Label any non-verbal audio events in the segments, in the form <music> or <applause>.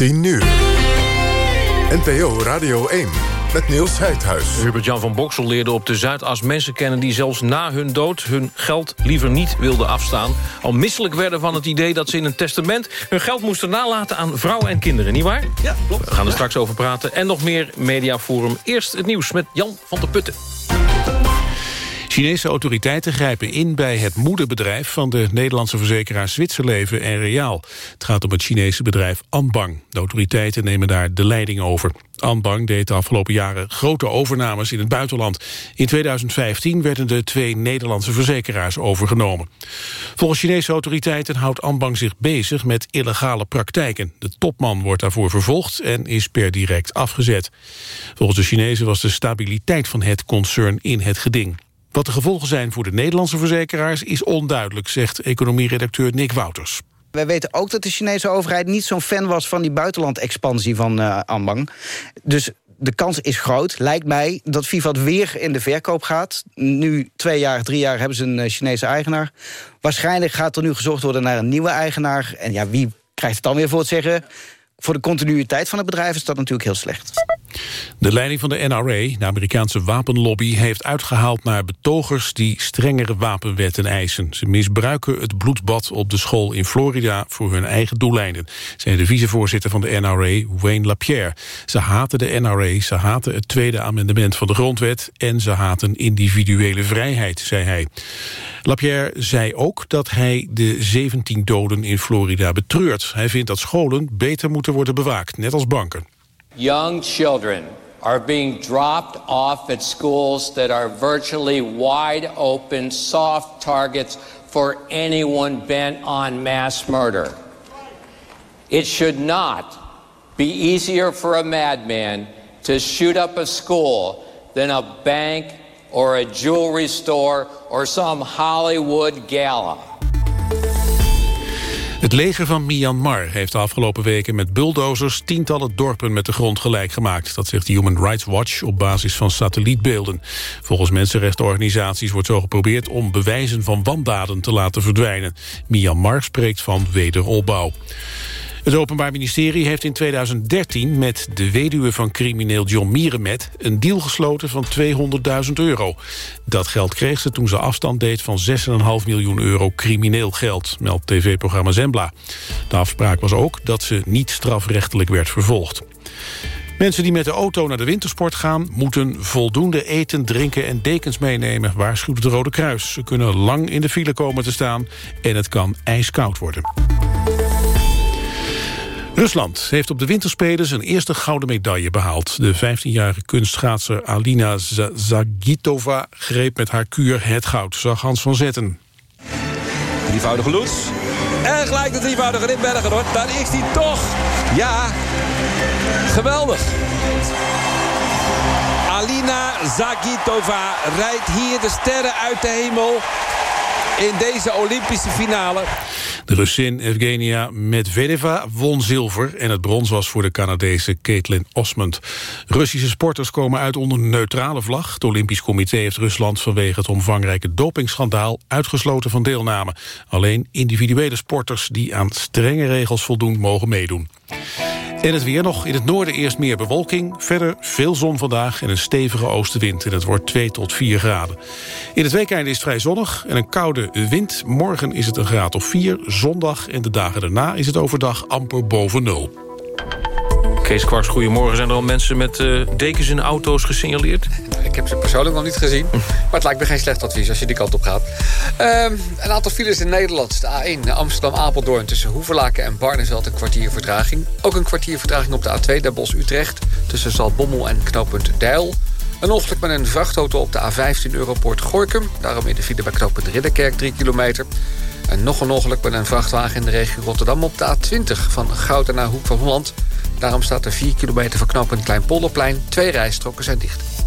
10 uur. NPO Radio 1 met Niels Heidhuis. Hubert-Jan van Boksel leerde op de Zuidas mensen kennen... die zelfs na hun dood hun geld liever niet wilden afstaan. Al misselijk werden van het idee dat ze in een testament... hun geld moesten nalaten aan vrouwen en kinderen, nietwaar? Ja, klopt. We gaan er straks over praten. En nog meer Mediaforum. Eerst het nieuws met Jan van der Putten. Chinese autoriteiten grijpen in bij het moederbedrijf van de Nederlandse verzekeraars Zwitserleven en Reaal. Het gaat om het Chinese bedrijf Anbang. De autoriteiten nemen daar de leiding over. Anbang deed de afgelopen jaren grote overnames in het buitenland. In 2015 werden de twee Nederlandse verzekeraars overgenomen. Volgens Chinese autoriteiten houdt Anbang zich bezig met illegale praktijken. De topman wordt daarvoor vervolgd en is per direct afgezet. Volgens de Chinezen was de stabiliteit van het concern in het geding. Wat de gevolgen zijn voor de Nederlandse verzekeraars is onduidelijk, zegt economieredacteur Nick Wouters. Wij weten ook dat de Chinese overheid niet zo'n fan was van die buitenlandexpansie van uh, Anbang. Dus de kans is groot, lijkt mij, dat Vivat weer in de verkoop gaat. Nu, twee jaar, drie jaar hebben ze een uh, Chinese eigenaar. Waarschijnlijk gaat er nu gezocht worden naar een nieuwe eigenaar. En ja, wie krijgt het dan weer voor het zeggen? Voor de continuïteit van het bedrijf is dat natuurlijk heel slecht. De leiding van de NRA, de Amerikaanse wapenlobby... heeft uitgehaald naar betogers die strengere wapenwetten eisen. Ze misbruiken het bloedbad op de school in Florida... voor hun eigen doeleinden, zei de vicevoorzitter van de NRA, Wayne LaPierre. Ze haten de NRA, ze haten het tweede amendement van de grondwet... en ze haten individuele vrijheid, zei hij. LaPierre zei ook dat hij de 17 doden in Florida betreurt. Hij vindt dat scholen beter moeten worden bewaakt, net als banken. Young children are being dropped off at schools that are virtually wide open, soft targets for anyone bent on mass murder. It should not be easier for a madman to shoot up a school than a bank or a jewelry store or some Hollywood gala. Het leger van Myanmar heeft de afgelopen weken met bulldozers tientallen dorpen met de grond gelijk gemaakt. Dat zegt Human Rights Watch op basis van satellietbeelden. Volgens mensenrechtenorganisaties wordt zo geprobeerd om bewijzen van wandaden te laten verdwijnen. Myanmar spreekt van wederopbouw. Het Openbaar Ministerie heeft in 2013 met de weduwe van crimineel John Mierenmet een deal gesloten van 200.000 euro. Dat geld kreeg ze toen ze afstand deed van 6,5 miljoen euro crimineel geld, meldt tv-programma Zembla. De afspraak was ook dat ze niet strafrechtelijk werd vervolgd. Mensen die met de auto naar de wintersport gaan... moeten voldoende eten, drinken en dekens meenemen, waarschuwt het Rode Kruis. Ze kunnen lang in de file komen te staan en het kan ijskoud worden. Rusland heeft op de winterspelen zijn eerste gouden medaille behaald. De 15-jarige kunstschaatser Alina Zagitova greep met haar kuur het goud, zag Hans van Zetten. Drievoudige Loes. En gelijk de drievoudige Rimberger hoor. Daar is hij toch. Ja, geweldig. Alina Zagitova rijdt hier de sterren uit de hemel in deze Olympische finale. De Russin Evgenia Medvedeva won zilver... en het brons was voor de Canadese Caitlin Osmond. Russische sporters komen uit onder neutrale vlag. Het Olympisch Comité heeft Rusland vanwege het omvangrijke dopingschandaal... uitgesloten van deelname. Alleen individuele sporters die aan strenge regels voldoen mogen meedoen. En het weer nog. In het noorden eerst meer bewolking. Verder veel zon vandaag en een stevige oostenwind. En het wordt 2 tot 4 graden. In het weekend is het vrij zonnig en een koude wind. Morgen is het een graad of 4. Zondag en de dagen daarna is het overdag amper boven nul. Kees Kwaks, goedemorgen. Zijn er al mensen met uh, dekens in auto's gesignaleerd? Ik heb ze persoonlijk nog niet gezien. <laughs> maar het lijkt me geen slecht advies als je die kant op gaat. Um, een aantal files in Nederland. De A1 Amsterdam-Apeldoorn tussen Hoevelaken en Barneveld een kwartier vertraging. Ook een kwartier vertraging op de A2 Den Bosch-Utrecht... tussen Zaltbommel en knooppunt Deil. Een ongeluk met een vrachtauto op de A15 Europoort Gorkum. Daarom in de file bij knooppunt Ridderkerk 3 kilometer. En nog een ongeluk met een vrachtwagen in de regio Rotterdam op de A20... van Gouden naar Hoek van Holland... Daarom staat er 4 kilometer van knooppunt Kleinpolderplein. Twee rijstroken zijn dicht.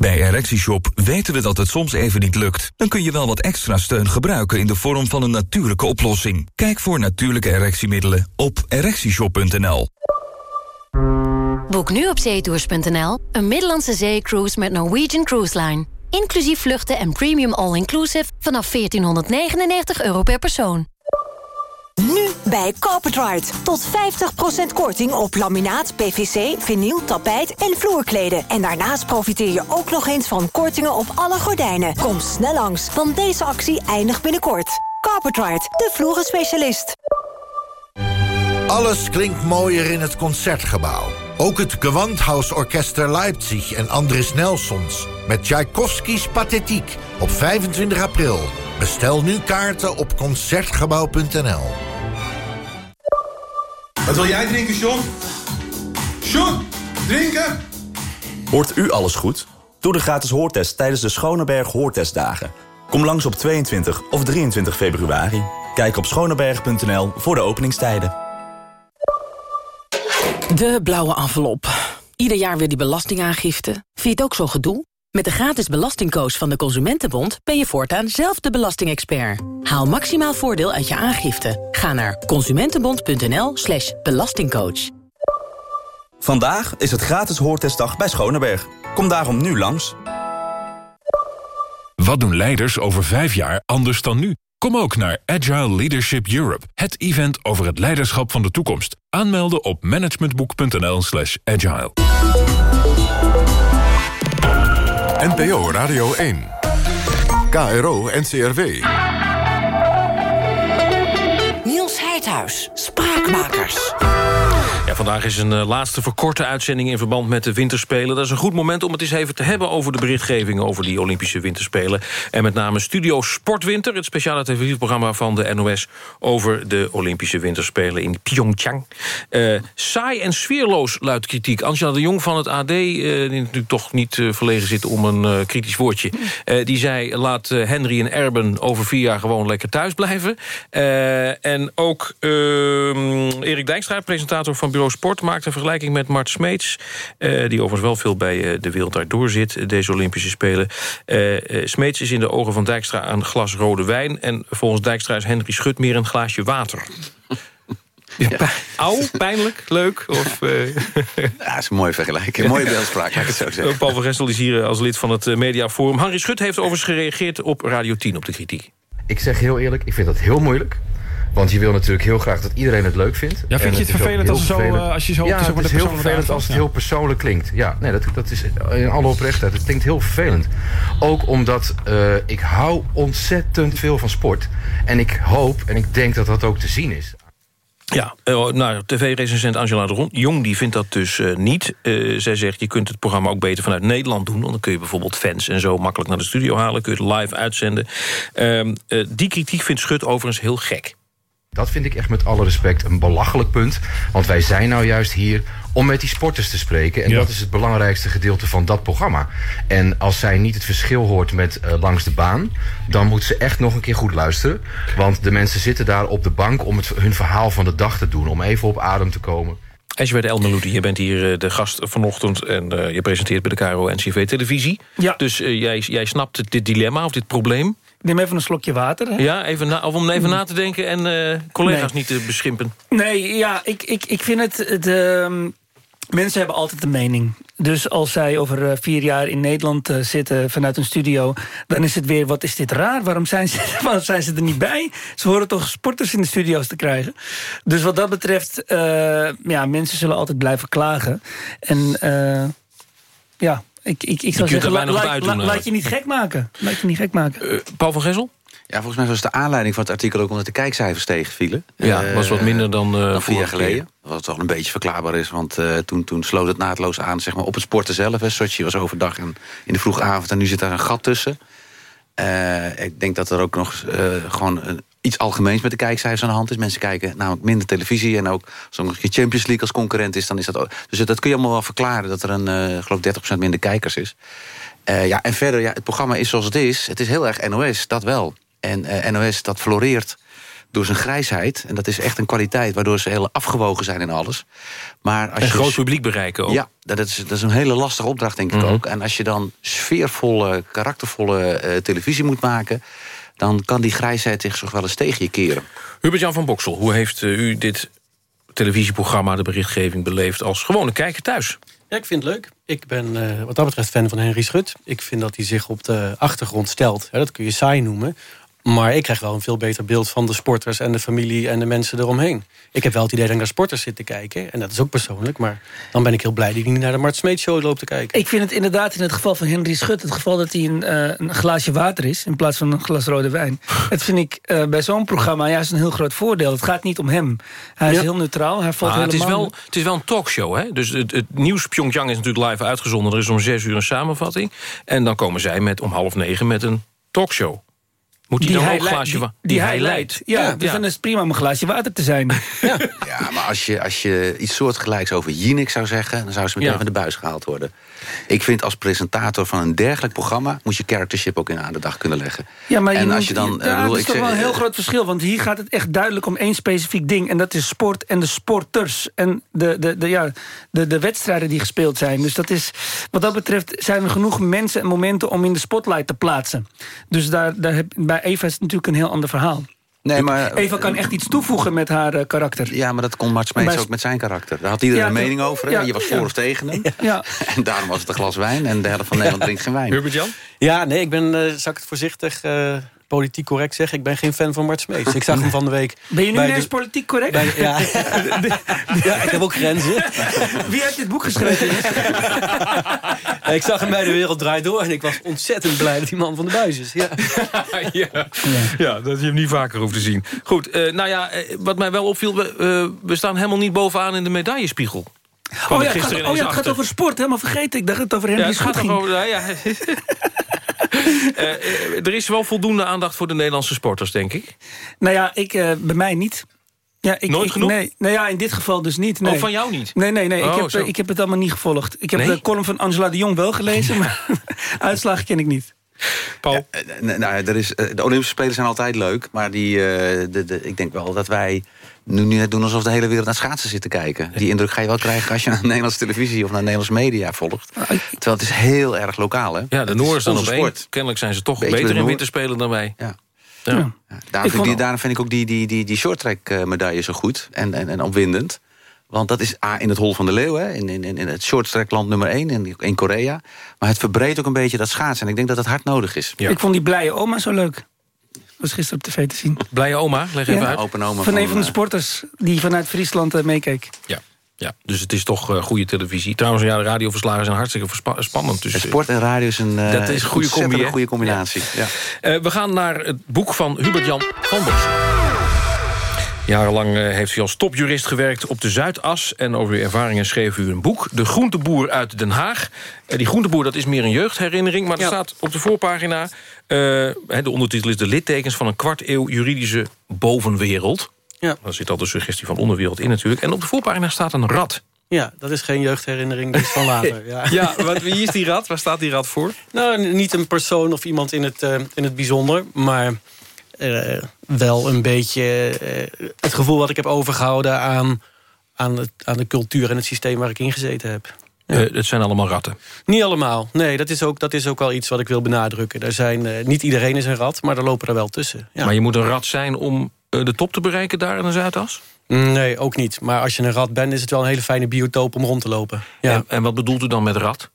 Bij ErectieShop weten we dat het soms even niet lukt. Dan kun je wel wat extra steun gebruiken in de vorm van een natuurlijke oplossing. Kijk voor natuurlijke erectiemiddelen op ErectieShop.nl. Boek nu op zeetours.nl een Middellandse zeecruise met Norwegian Cruise Line. Inclusief vluchten en premium all-inclusive vanaf 1499 euro per persoon. Nu bij Carpetride. Tot 50% korting op laminaat, PVC, vinyl, tapijt en vloerkleden. En daarnaast profiteer je ook nog eens van kortingen op alle gordijnen. Kom snel langs, want deze actie eindigt binnenkort. Carpetride, de vloerenspecialist. Alles klinkt mooier in het Concertgebouw. Ook het Gewandhausorchester Leipzig en Andris Nelsons... met Tchaikovskis Pathetiek op 25 april. Bestel nu kaarten op Concertgebouw.nl. Wat wil jij drinken, John? John, drinken? Hoort u alles goed? Doe de gratis hoortest tijdens de Schoneberg Hoortestdagen. Kom langs op 22 of 23 februari. Kijk op schoneberg.nl voor de openingstijden. De blauwe envelop. Ieder jaar weer die belastingaangifte. Vind je het ook zo gedoe? Met de gratis belastingcoach van de Consumentenbond... ben je voortaan zelf de belastingexpert. Haal maximaal voordeel uit je aangifte. Ga naar consumentenbond.nl slash belastingcoach. Vandaag is het gratis hoortestdag bij Schoneberg. Kom daarom nu langs. Wat doen leiders over vijf jaar anders dan nu? Kom ook naar Agile Leadership Europe, het event over het leiderschap van de toekomst. Aanmelden op managementboek.nl slash agile. NPO Radio 1. KRO NCRW. Niels Heidhuis, Spraakmakers. Ja, vandaag is een uh, laatste verkorte uitzending in verband met de winterspelen. Dat is een goed moment om het eens even te hebben over de berichtgeving over die Olympische winterspelen. En met name Studio Sportwinter, het speciale televisieprogramma van de NOS over de Olympische winterspelen in Pyeongchang. Uh, saai en sfeerloos luidt kritiek. Angela de Jong van het AD, uh, die natuurlijk toch niet verlegen zit om een kritisch woordje. die zei, laat Henry en Erben over vier jaar gewoon lekker thuis blijven. en ook ehm, Erik Dijkstra, presentator van Bureau Sport maakt een vergelijking met Mart Smeets... Uh, die overigens wel veel bij uh, de wereld daardoor zit, deze Olympische Spelen. Uh, Smeets is in de ogen van Dijkstra een glas rode wijn... en volgens Dijkstra is Henry Schut meer een glaasje water. Ja, Auw, pijnlijk, leuk? Of, ja, dat is een mooie vergelijking. Een mooie beeldspraak, laat ik het zo zeggen. Paul van Gestel is hier als lid van het Mediaforum. Harry Schut heeft overigens gereageerd op Radio 10 op de kritiek. Ik zeg heel eerlijk, ik vind dat heel moeilijk. Want je wil natuurlijk heel graag dat iedereen het leuk vindt. Ja, vind je het, het vervelend als, zo, uh, als je zo... Ja, het is heel vervelend als het heel persoonlijk klinkt. Ja, nee, dat, dat is in alle oprechtheid. Het klinkt heel vervelend. Ook omdat uh, ik hou ontzettend veel van sport. En ik hoop en ik denk dat dat ook te zien is. Ja, uh, nou, tv-recensent Angela de Jong die vindt dat dus uh, niet. Uh, zij zegt, je kunt het programma ook beter vanuit Nederland doen... want dan kun je bijvoorbeeld fans en zo makkelijk naar de studio halen... kun je het live uitzenden. Ehm, die kritiek vindt Schut overigens heel gek. Dat vind ik echt met alle respect een belachelijk punt. Want wij zijn nou juist hier om met die sporters te spreken. En ja. dat is het belangrijkste gedeelte van dat programma. En als zij niet het verschil hoort met uh, langs de baan... dan moet ze echt nog een keer goed luisteren. Want de mensen zitten daar op de bank om het, hun verhaal van de dag te doen. Om even op adem te komen. Esjewet Elmeloudi, je bent hier de gast vanochtend... en uh, je presenteert bij de KRO-NCV Televisie. Ja. Dus uh, jij, jij snapt dit dilemma of dit probleem? Neem even een slokje water. Hè? Ja, even na, of om even na te denken en uh, collega's nee. niet te beschimpen. Nee, ja, ik, ik, ik vind het... het uh, mensen hebben altijd een mening. Dus als zij over uh, vier jaar in Nederland uh, zitten vanuit een studio... dan is het weer, wat is dit raar? Waarom zijn, ze, <laughs> waarom zijn ze er niet bij? Ze horen toch sporters in de studio's te krijgen? Dus wat dat betreft, ja, mensen zullen altijd blijven klagen. En ja, ik, ik, ik zou zeggen, la, la, la, laat je niet gek maken. Laat je niet gek maken. Uh, Paul van Gessel? Ja, volgens mij was de aanleiding van het artikel ook omdat de kijkcijfers tegenvielen. Ja, uh, was wat minder dan, uh, dan vier jaar geleden. Wat toch een beetje verklaarbaar is, want uh, toen, toen sloot het naadloos aan zeg maar, op het sporten zelf. Hè. Sochi was overdag en in de vroege avond en nu zit daar een gat tussen. ik denk dat er ook nog gewoon een, iets algemeens met de kijkcijfers aan de hand is. Mensen kijken namelijk minder televisie. En ook als een Champions League als concurrent is... dan is dat ook... Dus dat kun je allemaal wel verklaren... dat er een, uh, geloof 30% minder kijkers is. Uh, ja, en verder, ja, het programma is zoals het is. Het is heel erg NOS, dat wel. En uh, NOS, dat floreert door zijn grijsheid. En dat is echt een kwaliteit, waardoor ze heel afgewogen zijn in alles. Maar als Een je groot publiek bereiken ook. Ja, dat is, dat is een hele lastige opdracht, denk ik Mhm. ook. En als je dan sfeervolle, karaktervolle eh, televisie moet maken... dan kan die grijsheid zich toch wel eens tegen je keren. Hubert-Jan van Boksel, hoe heeft eh, u dit televisieprogramma... de berichtgeving beleefd als gewone kijker thuis? Ja, ik vind het leuk. Ik ben eh, wat dat betreft fan van Henry Schut. Ik vind dat hij zich op de achtergrond stelt. Ja, dat kun je saai noemen. Maar ik krijg wel een veel beter beeld van de sporters... en de familie en de mensen eromheen. Ik heb wel het idee dat ik naar sporters zit te kijken. En dat is ook persoonlijk. Maar dan ben ik heel blij dat ik niet naar de Mart Smeet Show loop te kijken. Ik vind het inderdaad in het geval van Henry Schut... het geval dat hij een, eh, een glaasje water is... in plaats van een glas rode wijn. Het vind ik eh, bij zo'n programma juist een heel groot voordeel. Het gaat niet om hem. Hij is heel neutraal. Hij valt Ah, het, is wel, het is wel een talkshow, hè? Dus het, het nieuws Pyeongchang is natuurlijk live uitgezonden. Er is om zes uur een samenvatting. En dan komen zij met om half negen met een talkshow. Moet hij dan ook een leidt- glaasje die, hij leidt. Ja, dus dan is het prima om een glaasje water te zijn. <laughs> Ja, maar als je, als je iets soortgelijks over Jinek zou zeggen... dan zou ze meteen Ja. van de buis gehaald worden. Ik vind als presentator van een dergelijk programma... moet je charactership ook in aan de dag kunnen leggen. Ja, maar je en moet- als je dan... ja, eh, bedoel, dat is toch wel een heel groot verschil. Want hier gaat het echt duidelijk om één specifiek ding. En dat is sport en de sporters. En de, de, de, ja, de, de wedstrijden die gespeeld zijn. Dus dat is, wat dat betreft zijn er genoeg mensen en momenten... om in de spotlight te plaatsen. Dus daar, daar heb, bij Eva is het natuurlijk een heel ander verhaal. Nee, maar, Eva kan echt iets toevoegen met haar eh, karakter. Ja, maar dat kon Mart Smeets ook met zijn karakter. Daar had iedereen Ja, een mening over. hè? ja, je was voor ja. of tegen hem. Ja. <laughs> En daarom was het een glas wijn. En de helft van Nederland drinkt geen wijn. Hubert-Jan? Ja, nee, ik ben, eh zal ik het voorzichtig eh, politiek correct zeggen... ik ben geen fan van Mart Smeets. Ik zag hem van de week... <laughs> Ben je nu ineens de- politiek correct? bij ja. <laughs> ja, ik heb ook grenzen. Wie heeft dit boek geschreven? Ja, ik zag hem bij De Wereld Draait Door... en ik was ontzettend blij dat die man van de buis is. Ja. <laughs> ja. ja, dat je hem niet vaker hoeft te zien. Goed, eh, nou ja, eh, wat mij wel opviel... We, eh, we staan helemaal niet bovenaan in de medaillespiegel. Oh ja, het gaat, gisteren oh ja, het gaat over sport. Helemaal vergeten. Ik dacht dat het over Ja, Henry het gaat ging. over... Ja, ja. <laughs> Eh, er is wel voldoende aandacht voor de Nederlandse sporters, denk ik. Nou ja, ik, eh, bij mij niet. Ja, ik, Nooit ik- genoeg? Nee, nou ja, in dit geval dus niet. Nee. Oh, van jou niet? Nee, nee, nee. Oh, ik, heb, zo. eh, ik heb het allemaal niet gevolgd. Ik heb Nee? de column van Angela de Jong wel gelezen, maar <laughs> uitslagen ken ik niet. Paul? Eh, nou, er is, de Olympische Spelen zijn altijd leuk. Maar die, eh, de, de, ik denk wel dat wij nu net doen alsof de hele wereld naar schaatsen zit te kijken. Die indruk ga je wel krijgen als je naar Nederlandse televisie of naar Nederlandse media volgt. Terwijl het is heel erg lokaal, hè? Ja, de is staan op één. sport. Kennelijk zijn ze toch Beetje beter in winterspelen dan wij. Ja. Ja. Daarom, vind die, daarom vind ik ook die, die, die, die shorttrack eh, medaille zo goed en, en, en opwindend. Want dat is A, in het hol van de leeuw, hè, in, in, in het shorttrackland nummer 1 in, in Korea. Maar het verbreedt ook een beetje dat schaatsen. En ik denk dat dat hard nodig is. Ik vond die blije oma zo leuk. Was gisteren op tv te zien. Blije oma, leg even Ja. uit. Open oma Van een van de eh, sporters die vanuit Friesland eh, meekeek. Ja. Ja, dus het is toch eh, goede televisie. Trouwens, ja, de radioverslagen zijn hartstikke spannend. Dus, En sport en radio is een, eh, dat is een goede combi, combinatie. Ja. Eh, we gaan naar het boek van Hubert-Jan van Bos. Jarenlang eh, heeft u als topjurist gewerkt op de Zuidas... en over uw ervaringen schreef u een boek. De Groenteboer uit Den Haag. Eh, die Groenteboer, dat is meer een jeugdherinnering... maar er staat op de voorpagina... eh, de ondertitel is de littekens van een kwart eeuw juridische bovenwereld. Ja. Daar zit al de suggestie van onderwereld in natuurlijk. En op de voorpagina staat een rat. Ja, dat is geen jeugdherinnering, dat is van later. <laughs> Ja, Ja, wat, wie is die rat? Waar staat die rat voor? Nou, niet een persoon of iemand in het, in het bijzonder, maar wel een beetje eh, het gevoel wat ik heb overgehouden aan, aan, het, aan de cultuur en het systeem waar ik in gezeten heb. Eh, het zijn allemaal ratten. Niet allemaal. Nee, dat is ook, dat is ook wel iets wat ik wil benadrukken. Er zijn, eh, niet iedereen is een rat, maar er lopen er wel tussen. Ja. Maar je moet een rat zijn om eh, de top te bereiken daar in de Zuidas? Nee, ook niet. Maar als je een rat bent, is het wel een hele fijne biotoop om rond te lopen. Ja. En, en wat bedoelt u dan met rat?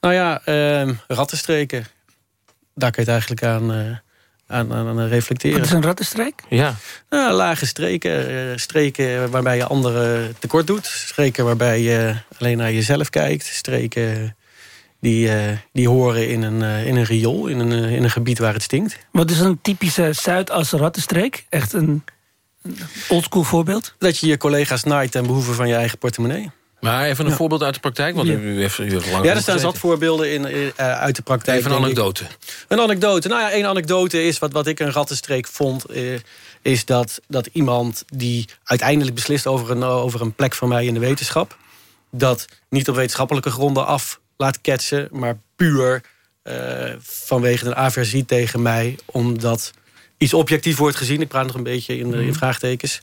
Nou ja, eh, rattenstreken. Daar kun je het eigenlijk aan, eh, aan, aan, aan reflecteren. Wat is een rattenstrijk? Ja. Nou, lage streken. eh, streken waarbij je anderen tekort doet. Streken waarbij je alleen naar jezelf kijkt. Streken die, eh, die horen in een, eh, in een riool, in een, in een gebied waar het stinkt. Wat is een typische Zuidas rattenstreek? Echt een een oldschool voorbeeld? Dat je je collega's naait ten behoeve van je eigen portemonnee. Maar even een Ja. voorbeeld uit de praktijk, want Ja. u, heeft, u heeft lang Ja, er staan zat voorbeelden in, eh, uit de praktijk. Even een ik. anekdote. Een anekdote. Nou ja, één anekdote is wat, wat ik een rattenstreek vond... eh, is dat, dat iemand die uiteindelijk beslist over een, over een plek van mij in de wetenschap... dat niet op wetenschappelijke gronden af laat ketsen... maar puur eh, vanwege een aversie tegen mij... omdat iets objectief wordt gezien... ik praat nog een beetje in, de, in vraagtekens...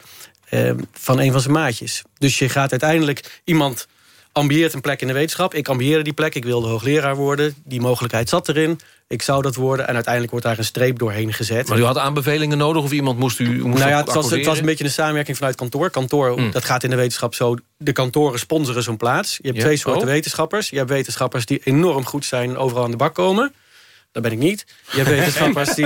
eh, van een van zijn maatjes. Dus je gaat uiteindelijk... iemand ambieert een plek in de wetenschap. Ik ambieerde die plek, ik wilde hoogleraar worden. Die mogelijkheid zat erin. Ik zou dat worden. En uiteindelijk wordt daar een streep doorheen gezet. Maar u had aanbevelingen nodig of iemand moest u moest nou ja, het was, het was accorderen? een beetje een samenwerking vanuit kantoor. Kantoor, Mm. dat gaat in de wetenschap zo. De kantoren sponsoren zo'n plaats. Je hebt Ja. twee soorten Oh. wetenschappers. Je hebt wetenschappers die enorm goed zijn en overal aan de bak komen. Dat ben ik niet. Je hebt wetenschappers <laughs> die,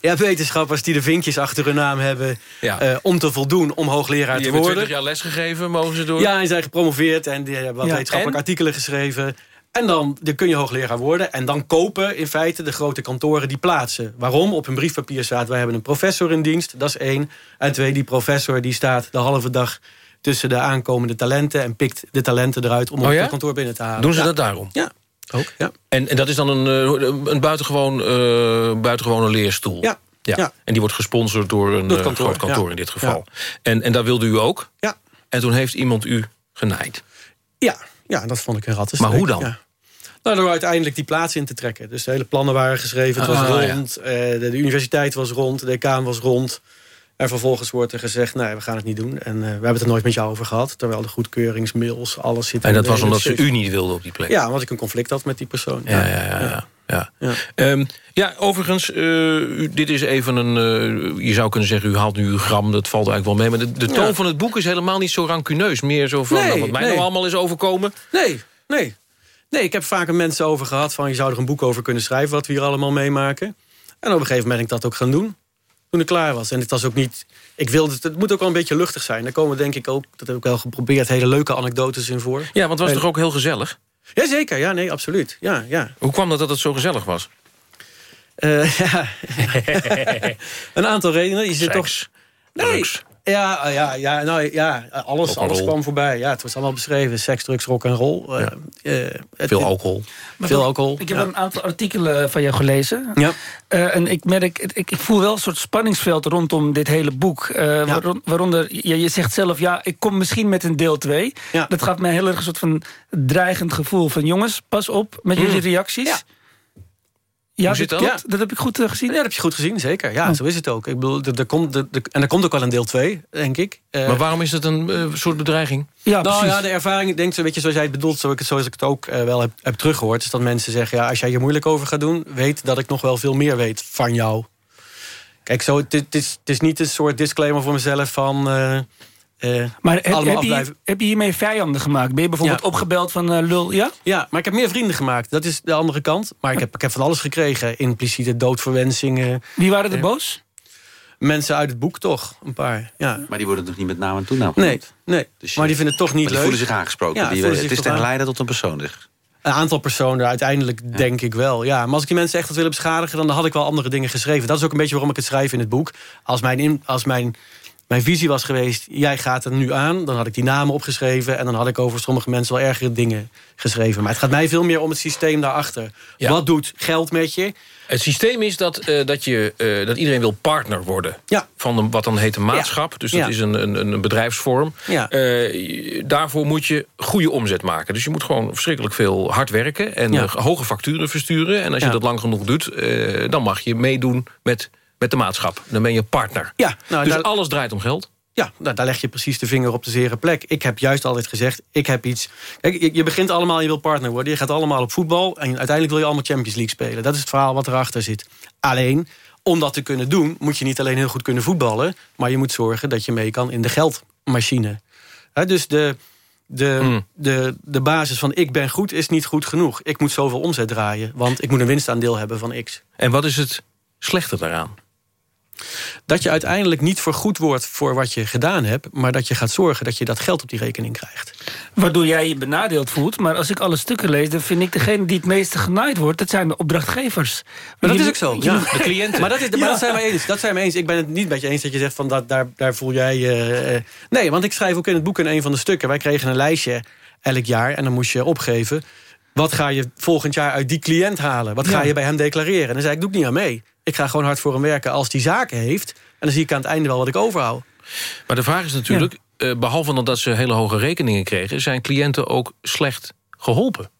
je hebt wetenschappers die de vinkjes achter hun naam hebben... Ja. eh, om te voldoen om hoogleraar Die te hebben worden. 20 jaar lesgegeven, mogen ze door? Ja, en zijn gepromoveerd en die hebben wat Ja, wetenschappelijke en? artikelen geschreven. En dan, dan kun je hoogleraar worden. En dan kopen in feite de grote kantoren die plaatsen. Waarom? Op een briefpapier staat... wij hebben een professor in dienst, dat is één. En twee, die professor die staat de halve dag... tussen de aankomende talenten... en pikt de talenten eruit om Oh op ja? het kantoor binnen te halen. Doen ze Ja. dat daarom? Ja, ook. Ja. En, en dat is dan een, eh, een buitengewoon, eh, buitengewone leerstoel? Ja. Ja. En die wordt gesponsord door een Door eh, kantoor, groot kantoor ja. in dit geval. En, en dat wilde u ook? Ja. En toen heeft iemand u genaaid? Ja, ja, dat vond ik een ratten. Maar hoe dan? Nou, door uiteindelijk die plaats in te trekken. Dus de hele plannen waren geschreven, het was Ah, rond. eh, de, de universiteit was rond, de decaan was rond. En vervolgens wordt er gezegd, nee, we gaan het niet doen. En eh, we hebben het er nooit met jou over gehad. Terwijl de goedkeuringsmails, alles zit En dat was omdat ze u niet wilde op die plek? Ja, omdat ik een conflict had met die persoon. Ja, ja, ja. ja. ja. Ehm, ja, overigens, eh, dit is even een... eh, je zou kunnen zeggen, u haalt nu uw gram, dat valt eigenlijk wel mee. Maar de, de toon van het boek is helemaal niet zo rancuneus. Meer zo van, Nee, nou, wat mij nee. nou allemaal is overkomen. Nee, nee. Nee, ik heb vaker mensen over gehad van... je zou er een boek over kunnen schrijven wat we hier allemaal meemaken. En op een gegeven moment ben ik dat ook gaan doen. Toen ik klaar was. En het was ook niet... Ik wilde, het, het moet ook wel een beetje luchtig zijn. Daar komen denk ik ook, dat heb ik wel geprobeerd... hele leuke anekdotes in voor. Ja, want het was toch ook heel gezellig? Jazeker, ja, nee, absoluut. Ja, ja. Hoe kwam dat dat het zo gezellig was? Eh, <laughs> ja. <laughs> een aantal redenen. Je zit toch... Nee. Ja, eh, ja, ja, nou, ja alles, alles kwam voorbij. Ja, het was allemaal beschreven. Seks, drugs, rock en roll. Eh, eh, Veel alcohol. Maar Veel alcohol. Ik heb ja. een aantal artikelen van jou gelezen. Ja. Eh, en ik merk, ik, ik voel wel een soort spanningsveld rondom dit hele boek. Eh, waaron- waaronder, je, je zegt zelf, ja, ik kom misschien met een deel 2. Dat gaat mij heel erg een soort van dreigend gevoel van... jongens, pas op met jullie Mm. reacties. Ja. Hoe zit dat heb ik goed eh, gezien. Ja, dat heb je goed gezien, zeker. Ja, zo is het ook. Ik bedoel, er, er komt, er, er- en er komt ook wel een deel 2, denk ik. Eh, Maar waarom is het een eh, soort bedreiging? Ja, nou precies. ja, de ervaring, ik denk zo, weet je, zoals jij het bedoelt, zoals ik het, zoals ik het ook wel heb, heb teruggehoord, is dat mensen zeggen: ja, als jij hier moeilijk over gaat doen, weet dat ik nog wel veel meer weet van jou. Kijk, zo, het, het is, het is niet een soort disclaimer voor mezelf van. Eh, Maar heb, allemaal heb, je, afblijven. heb je hiermee vijanden gemaakt? Ben je bijvoorbeeld Ja. opgebeld van eh, lul, ja? Ja, maar ik heb meer vrienden gemaakt. Dat is de andere kant. Maar ik heb, ik heb van alles gekregen. Impliciete doodverwensingen. Wie waren er Eh, boos? Mensen uit het boek toch, een paar. Ja. Maar die worden toch niet met naam en toenaam Nee, genoemd? nee. Dus maar die vinden het toch niet maar die leuk. voelen zich aangesproken. Ja, die, voelen het is toch te aan- geleiden tot een persoon. Een aantal personen uiteindelijk denk ik wel. Ja, maar als ik die mensen echt had willen beschadigen... dan had ik wel andere dingen geschreven. Dat is ook een beetje waarom ik het schrijf in het boek. Als mijn, in- als mijn, mijn visie was geweest... jij gaat er nu aan, dan had ik die namen opgeschreven... en dan had ik over sommige mensen wel ergere dingen geschreven. Maar het gaat mij veel meer om het systeem daarachter. Wat doet geld met je? Het systeem is dat, eh, dat, je, eh, dat iedereen wil partner worden. Ja. Van een, wat dan heet een maatschap. Dus dat Ja. is een, een, een bedrijfsvorm. Eh, daarvoor moet je goede omzet maken. Dus je moet gewoon verschrikkelijk veel hard werken... en hoge facturen versturen. En als je dat lang genoeg doet... dan mag je meedoen met, met de maatschap. Dan ben je partner. Ja, nou, dus daar- alles draait om geld. Ja, nou, daar leg je precies de vinger op de zere plek. Ik heb juist altijd gezegd, ik heb iets... Kijk, je, je begint allemaal, je wil partner worden. Je gaat allemaal op voetbal. En uiteindelijk wil je allemaal Champions League spelen. Dat is het verhaal wat erachter zit. Alleen, om dat te kunnen doen... moet je niet alleen heel goed kunnen voetballen... maar je moet zorgen dat je mee kan in de geldmachine. Dus de, de, de, de basis van ik ben goed is niet goed genoeg. Ik moet zoveel omzet draaien. Want ik moet een winstaandeel hebben van X. En wat is het slechte daaraan? Dat je uiteindelijk niet vergoed wordt voor wat je gedaan hebt... maar dat je gaat zorgen dat je dat geld op die rekening krijgt. Waardoor jij je benadeeld voelt. Maar als ik alle stukken lees, dan vind ik degene die het meeste genaaid wordt... dat zijn de opdrachtgevers. Maar dat is ook zo. Ja. <laughs> De cliënten. Maar dat, is, maar Ja. dat zijn we eens. Dat zijn we eens. Ik ben het niet met je eens dat je zegt van dat, daar, daar voel jij. eh, eh. nee, want ik schrijf ook in het boek in een van de stukken. Wij kregen een lijstje elk jaar en dan moest je opgeven. Wat ga je volgend jaar uit die cliënt halen? Wat ga Ja. je bij hem declareren? En dan zei ik, doe ik niet aan mee. Ik ga gewoon hard voor hem werken als die zaken heeft. En dan zie ik aan het einde wel wat ik overhoud. Maar de vraag is natuurlijk... eh, behalve dan dat ze hele hoge rekeningen kregen... zijn cliënten ook slecht geholpen?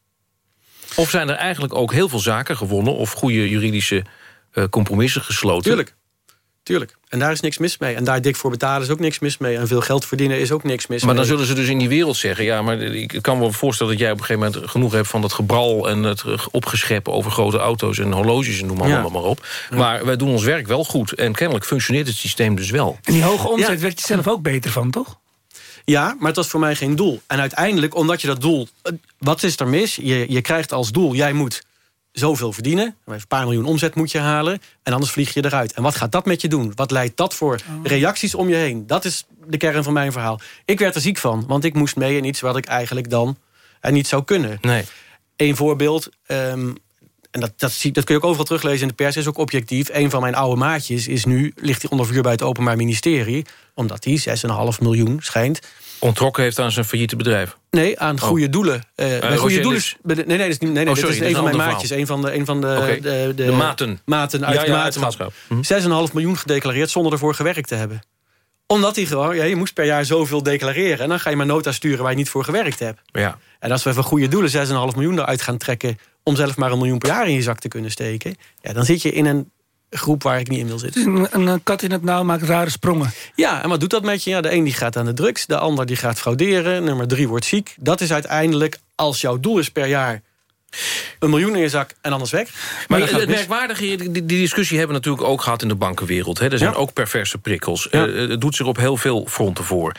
Of zijn er eigenlijk ook heel veel zaken gewonnen... of goede juridische eh, compromissen gesloten? Tuurlijk. Tuurlijk. En daar is niks mis mee. En daar dik voor betalen is ook niks mis mee. En veel geld verdienen is ook niks mis Maar mee. dan zullen ze dus in die wereld zeggen... ja, maar ik kan me wel voorstellen dat jij op een gegeven moment... genoeg hebt van dat gebral en het opgescheppen over grote auto's... en horloges en noem maar, Ja. allemaal maar op. Maar wij doen ons werk wel goed. En kennelijk functioneert het systeem dus wel. En die hoge omzet werd je zelf ook beter van, toch? Ja, maar het was voor mij geen doel. En uiteindelijk, omdat je dat doel... eh, Wat is er mis? Je, je krijgt als doel, jij moet zoveel verdienen. Een paar miljoen omzet moet je halen. En anders vlieg je eruit. En wat gaat dat met je doen? Wat leidt dat voor reacties om je heen? Dat is de kern van mijn verhaal. Ik werd er ziek van, want ik moest mee in iets... wat ik eigenlijk dan eh, niet zou kunnen. Nee. Eén voorbeeld... ehm, en dat, dat, zie, dat kun je ook overal teruglezen in de pers, is ook objectief. Een van mijn oude maatjes is nu, ligt hij onder vuur bij het Openbaar Ministerie... omdat hij 6,5 miljoen schijnt Ontrokken heeft aan zijn failliete bedrijf. Nee, aan goede doelen. Eh, bij Roger goede doelen. Nee, nee, dat is niet, nee, nee Oh, sorry, is dat een is van een mijn ander maatjes. Een van de, een van de, de, De maten. Maten uit Ja, de ja, maten. uit het graafschap. Hm. 6,5 miljoen gedeclareerd zonder ervoor gewerkt te hebben. Omdat hij gewoon, ja, je moest per jaar zoveel declareren. En dan ga je maar nota sturen waar je niet voor gewerkt hebt. Ja. En als we van goede doelen 6,5 miljoen eruit gaan trekken... om zelf maar een miljoen per jaar in je zak te kunnen steken... Ja, dan zit je in een groep waar ik niet in wil zitten. een, een kat in het nauw maakt rare sprongen. Ja, en wat doet dat met je? Ja, de een die gaat aan de drugs, de ander die gaat frauderen... nummer drie wordt ziek. Dat is uiteindelijk, als jouw doel is per jaar... een miljoen in je zak en anders weg. Maar het merkwaardige, die, die discussie hebben we natuurlijk ook gehad in de bankenwereld. Hè. Er zijn Ja. ook perverse prikkels. Ja. Eh, het doet zich op heel veel fronten voor.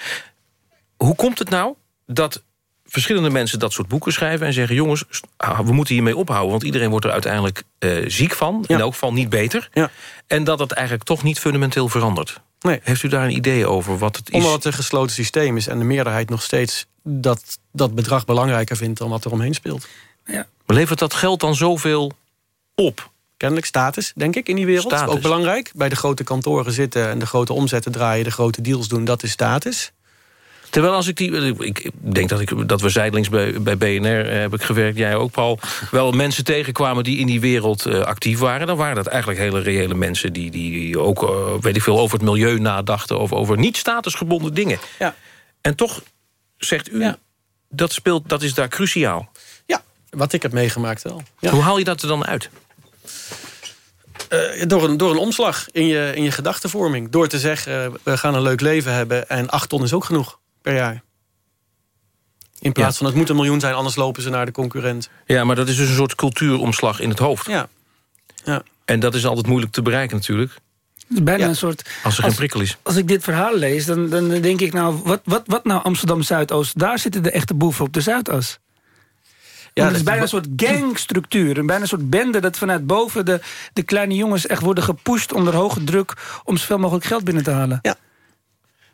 Hoe komt het nou dat verschillende mensen dat soort boeken schrijven... en zeggen, jongens, ah, we moeten hiermee ophouden... want iedereen wordt er uiteindelijk eh, ziek van. In elk geval niet beter. En dat het eigenlijk toch niet fundamenteel verandert. Nee. Heeft u daar een idee over wat het is? Omdat het een gesloten systeem is en de meerderheid nog steeds dat, dat bedrag belangrijker vindt dan wat er omheen speelt. Ja. Maar levert dat geld dan zoveel op? Kennelijk status, denk ik, in die wereld. Status. Ook belangrijk. Bij de grote kantoren zitten en de grote omzetten draaien... de grote deals doen, dat is status. Terwijl als ik die... Ik denk dat, ik, dat we zijdelings bij, bij BNR eh, heb ik gewerkt, jij ook Paul... wel mensen tegenkwamen die in die wereld eh, actief waren. Dan waren dat eigenlijk hele reële mensen... die, die ook, eh, weet ik veel, over het milieu nadachten... of over niet-statusgebonden dingen. Ja. En toch zegt u, dat, speelt, dat is daar cruciaal. Ja, wat ik heb meegemaakt wel. Ja. Hoe haal je dat er dan uit? Door, een, door een omslag in je, in je gedachtenvorming. Door te zeggen, we gaan een leuk leven hebben... en acht ton is ook genoeg per jaar. In plaats van het moet een miljoen zijn, anders lopen ze naar de concurrent. Ja, maar dat is dus een soort cultuuromslag in het hoofd. Ja. ja. En dat is altijd moeilijk te bereiken natuurlijk. Het is bijna een soort... Als er geen prikkel is. Als ik dit verhaal lees, dan, dan denk ik nou... Wat, wat, wat nou Amsterdam-Zuidoost? Daar zitten de echte boeven op de Zuidas. Ja, het is bijna een soort gangstructuur. Een bijna een soort bende dat vanuit boven de, de kleine jongens echt worden gepusht onder hoge druk om zoveel mogelijk geld binnen te halen. Ja.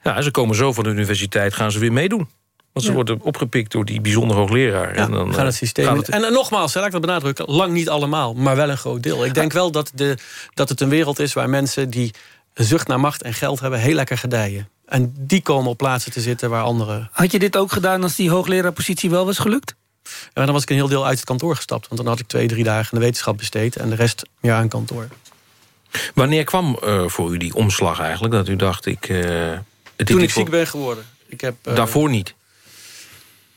Ja, en ze komen zo van de universiteit, gaan ze weer meedoen. Want ze Ja. worden opgepikt door die bijzonder hoogleraar. Ja, en dan gaat eh, het systeem. gaat in. het- En, en nogmaals, laat ik dat benadrukken, lang niet allemaal, maar wel een groot deel. Ik denk wel dat, de, dat het een wereld is waar mensen die een zucht naar macht en geld hebben, heel lekker gedijen. En die komen op plaatsen te zitten waar anderen. Had je dit ook gedaan als die hoogleraarpositie wel was gelukt? En dan was ik een heel deel uit het kantoor gestapt. Want dan had ik twee, drie dagen aan de wetenschap besteed en de rest ja, aan kantoor. Wanneer kwam eh, voor u die omslag eigenlijk? Dat u dacht, ik... eh, het Toen ik ziek ben geworden. Ik heb, eh, Daarvoor niet?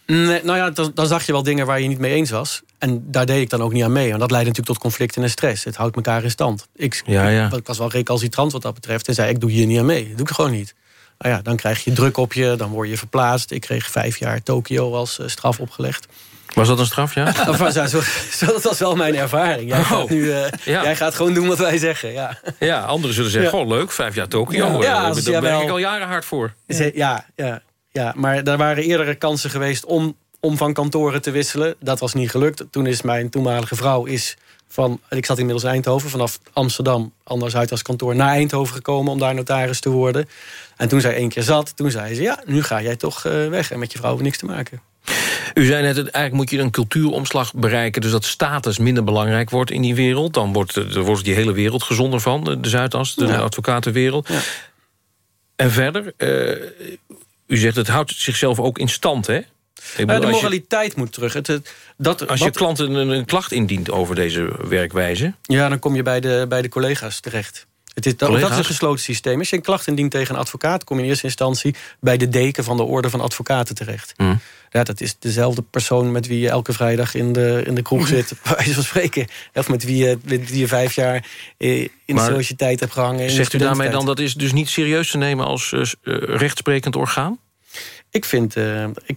Nee, nou ja, dan, dan zag je wel dingen waar je niet mee eens was. En daar deed ik dan ook niet aan mee. Want dat leidde natuurlijk tot conflicten en stress. Het houdt elkaar in stand. Ik, Ja, ja. ik was wel recalcitrant wat dat betreft. En zei, ik doe hier niet aan mee. Dat doe ik gewoon niet. Nou ja, dan krijg je druk op je. Dan word je verplaatst. Ik kreeg vijf jaar Tokio als eh, straf opgelegd. Was dat een straf, ja? <laughs> Of, was- ja, zo, zo, dat was wel mijn ervaring. Jij, Oh. gaat, nu, eh, Ja. jij gaat gewoon doen wat wij zeggen. Ja, Ja, anderen zullen zeggen, Ja. goh, leuk, vijf jaar Tokio. Ja. Eh, Ja, daar wel- ik al jaren hard voor. Ja, ja, ja, maar er waren eerdere kansen geweest om, om van kantoren te wisselen. Dat was niet gelukt. Toen is mijn toenmalige vrouw is van... Ik zat inmiddels in Eindhoven, vanaf Amsterdam... anders uit als kantoor, naar Eindhoven gekomen... om daar notaris te worden. En toen zij één keer zat, toen zei ze... ja, nu ga jij toch eh, weg en met je vrouw niks te maken. U zei net, eigenlijk moet je een cultuuromslag bereiken... dus dat status minder belangrijk wordt in die wereld. Dan wordt, eh, er wordt die hele wereld gezonder van, de Zuidas, de Ja. advocatenwereld. En verder, eh, u zegt het houdt zichzelf ook in stand, hè? Bedoel, de je- moraliteit moet terug. Het, het- dat, Als je wat- klant een, een klacht indient over deze werkwijze... Ja, dan kom je bij de, bij de collega's terecht. Het is, dat, dat is een gesloten systeem. Als je een klacht indient tegen een advocaat... kom je in eerste instantie bij de deken van de orde van advocaten terecht. Hm. Ja, dat is dezelfde persoon met wie je elke vrijdag in de, in de kroeg zit. <laughs> Bij wijze van spreken. Of met wie je, met wie je vijf jaar eh, in de Maar sociëteit hebt gehangen. de Zegt u daarmee dan dat is dus niet serieus te nemen als eh, eh, rechtsprekend orgaan? Ik vind... ik,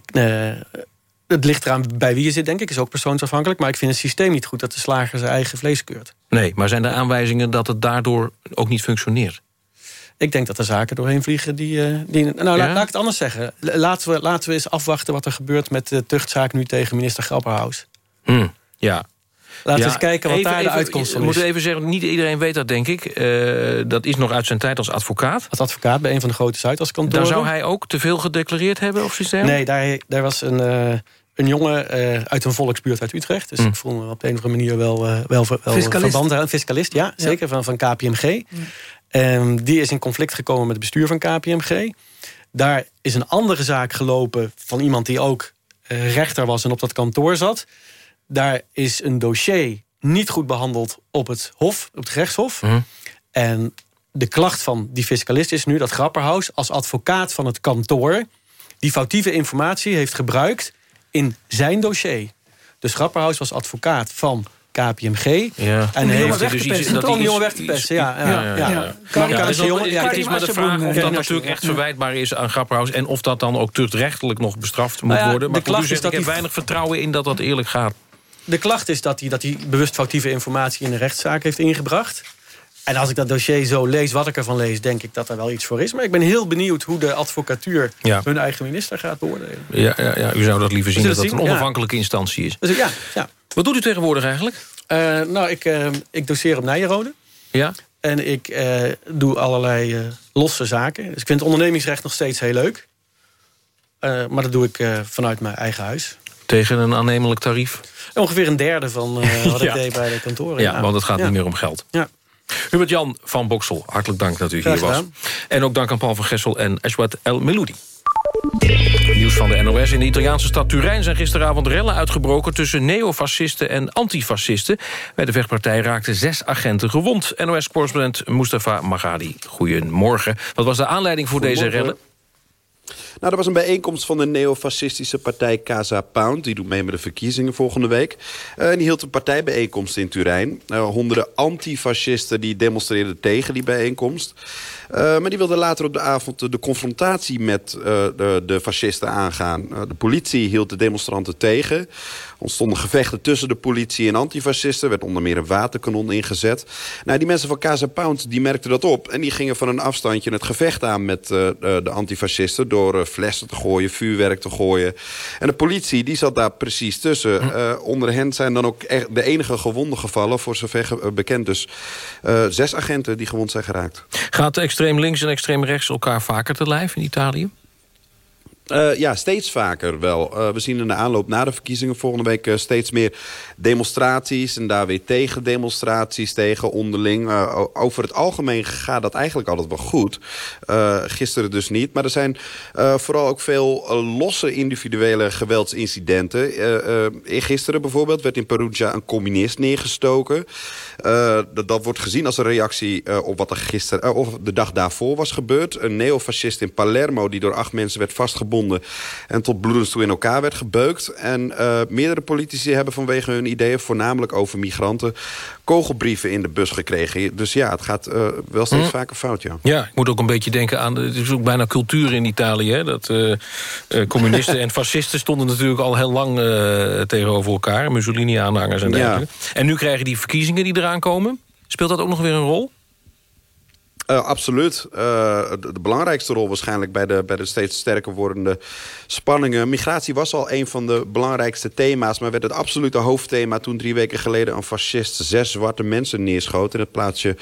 het ligt eraan bij wie je zit, denk ik. is ook persoonsafhankelijk. Maar ik vind het systeem niet goed dat de slager zijn eigen vlees keurt. Nee, maar zijn er aanwijzingen dat het daardoor ook niet functioneert? Ik denk dat er zaken doorheen vliegen die... eh, die nou, laat, Ja? laat ik het anders zeggen. Laten we, laten we eens afwachten wat er gebeurt... met de tuchtzaak nu tegen minister Grapperhaus. Hm, ja. Laten we Ja, eens kijken wat even- daar de even- uitkomst van is. moeten even zeggen, niet iedereen weet dat, denk ik. Eh, dat is nog uit zijn tijd als advocaat. Als advocaat bij een van de grote Zuidaskantoren. Daar zou hij ook te veel gedeclareerd hebben of systeem? Nee, daar, daar was een, eh, een jongen eh, uit een volksbuurt uit Utrecht. Dus Hm. ik voel me op de een of andere manier wel, eh, wel, wel Fiscalist. verband aan. Fiscalist, ja, zeker, van, van KPMG. Ehm, die is in conflict gekomen met het bestuur van KPMG. Daar is een andere zaak gelopen van iemand die ook eh, rechter was... en op dat kantoor zat. Daar is een dossier niet goed behandeld op het hof, op het gerechtshof. Hm. En de klacht van die fiscalist is nu dat Grapperhaus als advocaat van het kantoor... die foutieve informatie heeft gebruikt in zijn dossier. Dus Grapperhaus was advocaat van KPMG. Ja. En heeft jongen weg te dus iets- Dat om jongen weg te pesten, ja. ja, Ja, ja, ja. ja. Ja, is, ja, het is maar de vraag of dat natuurlijk echt verwijtbaar is aan Grapperhaus... en of dat dan ook tuchtrechtelijk nog bestraft moet Nou worden. Maar de klacht u is zegt, dat ik heb weinig vertrouwen in dat dat eerlijk gaat. De klacht is dat hij, dat hij bewust foutieve informatie in de rechtszaak heeft ingebracht. En als ik dat dossier zo lees, wat ik ervan lees... denk ik dat er wel iets voor is. Maar ik ben heel benieuwd hoe de advocatuur... Ja. hun eigen minister gaat beoordelen. Ja, ja, ja, u zou dat liever zien dat zien, een ja. onafhankelijke instantie is. Dus ja, ja. Wat doet u tegenwoordig eigenlijk? Eh, nou, ik, eh, ik doseer op Nijenrode. Ja? En ik eh, doe allerlei losse zaken. Dus ik vind het ondernemingsrecht nog steeds heel leuk. Maar dat doe ik vanuit mijn eigen huis. Tegen een aannemelijk tarief? Ongeveer een derde van <laughs> wat ik deed bij de kantoren. Ja, want het gaat niet meer om geld. Ja. Hubert-Jan van Boksel, hartelijk dank dat u Graag hier was. gedaan. En ook dank aan Paul van Gessel en Ashwat El Meloudi. Nieuws van de NOS. In de Italiaanse stad Turijn zijn gisteravond rellen uitgebroken... tussen neofascisten en antifascisten. Bij de vechtpartij raakten zes agenten gewond. NOS-correspondent Mustafa Magadi. Goedemorgen. Wat was de aanleiding voor deze rellen? Nou, er was een bijeenkomst van de neofascistische partij Casa Pound. Die doet mee met de verkiezingen volgende week. Eh, die hield een partijbijeenkomst in Turijn. Eh, honderden antifascisten die demonstreerden tegen die bijeenkomst. Eh, maar die wilden later op de avond de confrontatie met de, de fascisten aangaan. De politie hield de demonstranten tegen. Ontstonden gevechten tussen de politie en antifascisten. Er werd onder meer een waterkanon ingezet. Nou, die mensen van Casa Pound die merkten dat op. En die gingen van een afstandje het gevecht aan met eh, de antifascisten... door eh, flessen te gooien, vuurwerk te gooien. En de politie die zat daar precies tussen. Eh, onder hen zijn dan ook echt de enige gewonden gevallen... voor zover bekend dus zes agenten die gewond zijn geraakt. Gaat extreem links en extreem rechts elkaar vaker te lijf in Italië? Eh, ja, steeds vaker wel. Eh, we zien in de aanloop na de verkiezingen volgende week eh, steeds meer demonstraties. En daar weer tegen demonstraties, tegen onderling. Over het algemeen gaat dat eigenlijk altijd wel goed. Gisteren dus niet. Maar er zijn vooral ook veel losse individuele geweldsincidenten. Gisteren bijvoorbeeld werd in Perugia een communist neergestoken. Dat, dat wordt gezien als een reactie op wat er gisteren, of de dag daarvoor was gebeurd. Een neofascist in Palermo die door acht mensen werd vastgebonden en tot bloedens toe in elkaar werd gebeukt. En eh, meerdere politici hebben vanwege hun ideeën, voornamelijk over migranten, kogelbrieven in de bus gekregen. Dus ja, het gaat eh, wel steeds Hm. vaker fout, ja. Ja, ik moet ook een beetje denken aan... Het is ook bijna cultuur in Italië. Hè? Dat eh, communisten <laughs> en fascisten stonden natuurlijk al heel lang tegenover elkaar. Mussolini-aanhangers en Ja. dergelijke. En nu krijgen die verkiezingen die eraan komen. Speelt dat ook nog weer een rol? Eh, absoluut. Eh, de, belangrijkste rol waarschijnlijk bij de, bij de steeds sterker wordende spanningen. Migratie was al een van de belangrijkste thema's... maar werd het absolute hoofdthema toen drie weken geleden... een fascist zes zwarte mensen neerschoot in het plaatsje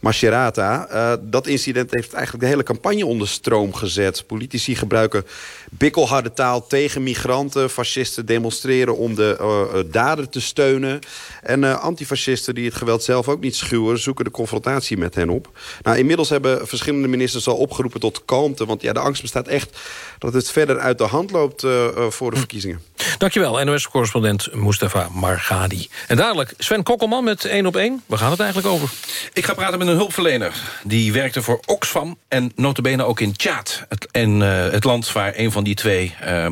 Macerata. Eh, dat incident heeft eigenlijk de hele campagne onder stroom gezet. Politici gebruiken bikkelharde taal tegen migranten. Fascisten demonstreren om de dader te steunen. En antifascisten die het geweld zelf ook niet schuwen... zoeken de confrontatie met hen op. Nou, inmiddels hebben verschillende ministers al opgeroepen tot kalmte. Want ja, de angst bestaat echt dat het verder uit de hand loopt eh, eh, voor de verkiezingen. Dankjewel, NOS-correspondent Mustafa Margadi. En dadelijk Sven Kokkelman met 1 op 1. Waar gaat het eigenlijk over? Ik ga praten met een hulpverlener. Die werkte voor Oxfam en notabene ook in Tjaat. Het, en, uh, het land waar een van die twee uh,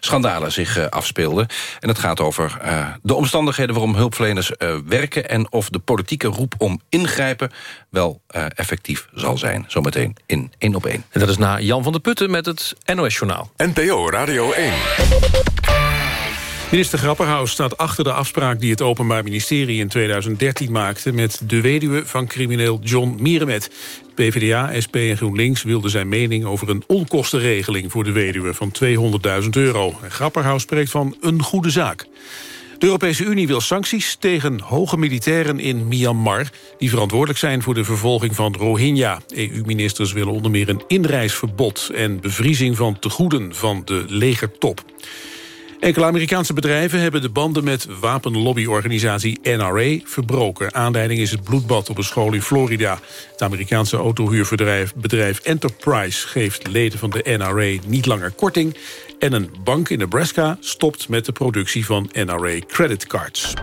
schandalen zich uh, afspeelde. En het gaat over de omstandigheden waarom hulpverleners werken... en of de politieke roep om ingrijpen wel effectief zal zijn. Zometeen in 1 op 1. En dat is na Jan van der Putten met het NOS-journaal. NPO Radio 1. Minister Grapperhaus staat achter de afspraak die het Openbaar Ministerie in 2013 maakte met de weduwe van crimineel John Mierenmet. PvdA, SP en GroenLinks wilden zijn mening over een onkostenregeling voor de weduwe van 200.000 euro. En Grapperhaus spreekt van een goede zaak. De Europese Unie wil sancties tegen hoge militairen in Myanmar... die verantwoordelijk zijn voor de vervolging van Rohingya. EU-ministers willen onder meer een inreisverbod... en bevriezing van tegoeden van de legertop. Enkele Amerikaanse bedrijven hebben de banden met wapenlobbyorganisatie NRA verbroken. Aanleiding is het bloedbad op een school in Florida. Het Amerikaanse autohuurbedrijf bedrijf Enterprise geeft leden van de NRA niet langer korting. En een bank in Nebraska stopt met de productie van NRA creditcards.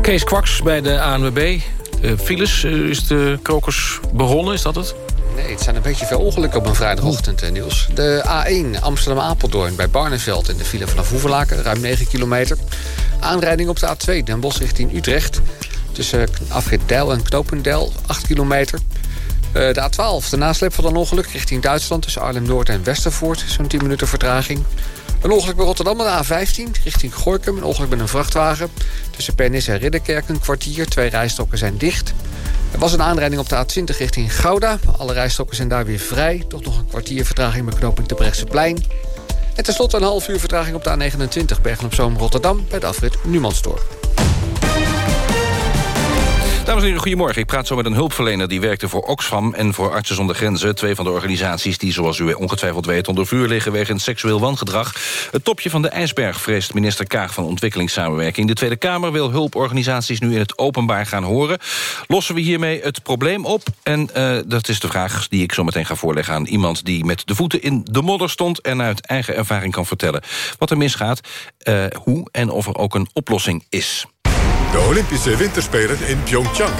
Kees Kwaks bij de ANWB. Uh, files, uh, is de krokers begonnen, is dat het? Nee, het zijn een beetje veel ongelukken op een vrijdagochtend, eh, Niels. De A1 Amsterdam-Apeldoorn bij Barneveld in de file vanaf Hoevelaken, ruim 9 kilometer. Aanrijding op de A2 Den Bosch richting Utrecht. Tussen afrit Deil en Knopendel, 8 kilometer. De A12, de nasleep van een ongeluk richting Duitsland... tussen Arnhem-Noord en Westervoort, zo'n 10 minuten vertraging. Een ongeluk bij Rotterdam de A15 richting Gorkum. Een ongeluk met een vrachtwagen. Tussen Pernis en Ridderkerk een kwartier. Twee rijstroken zijn dicht. Er was een aanrijding op de A20 richting Gouda. Alle rijstroken zijn daar weer vrij. Toch nog een kwartier vertraging met knooppunt de Brechtseplein. En tenslotte een half uur vertraging op de A29 Bergen-op-Zoom Rotterdam... bij de afrit Numansdorp. Dames en heren, goedemorgen. Ik praat zo met een hulpverlener die werkte voor Oxfam en voor Artsen zonder Grenzen. Twee van de organisaties die, zoals u ongetwijfeld weet, onder vuur liggen wegens seksueel wangedrag. Het topje van de ijsberg vreest minister Kaag van Ontwikkelingssamenwerking. De Tweede Kamer wil hulporganisaties nu in het openbaar gaan horen. Lossen we hiermee het probleem op? En uh, dat is de vraag die ik zo meteen ga voorleggen aan iemand die met de voeten in de modder stond en uit eigen ervaring kan vertellen wat er misgaat, uh, hoe en of er ook een oplossing is. De Olympische Winterspelen in Pyeongchang.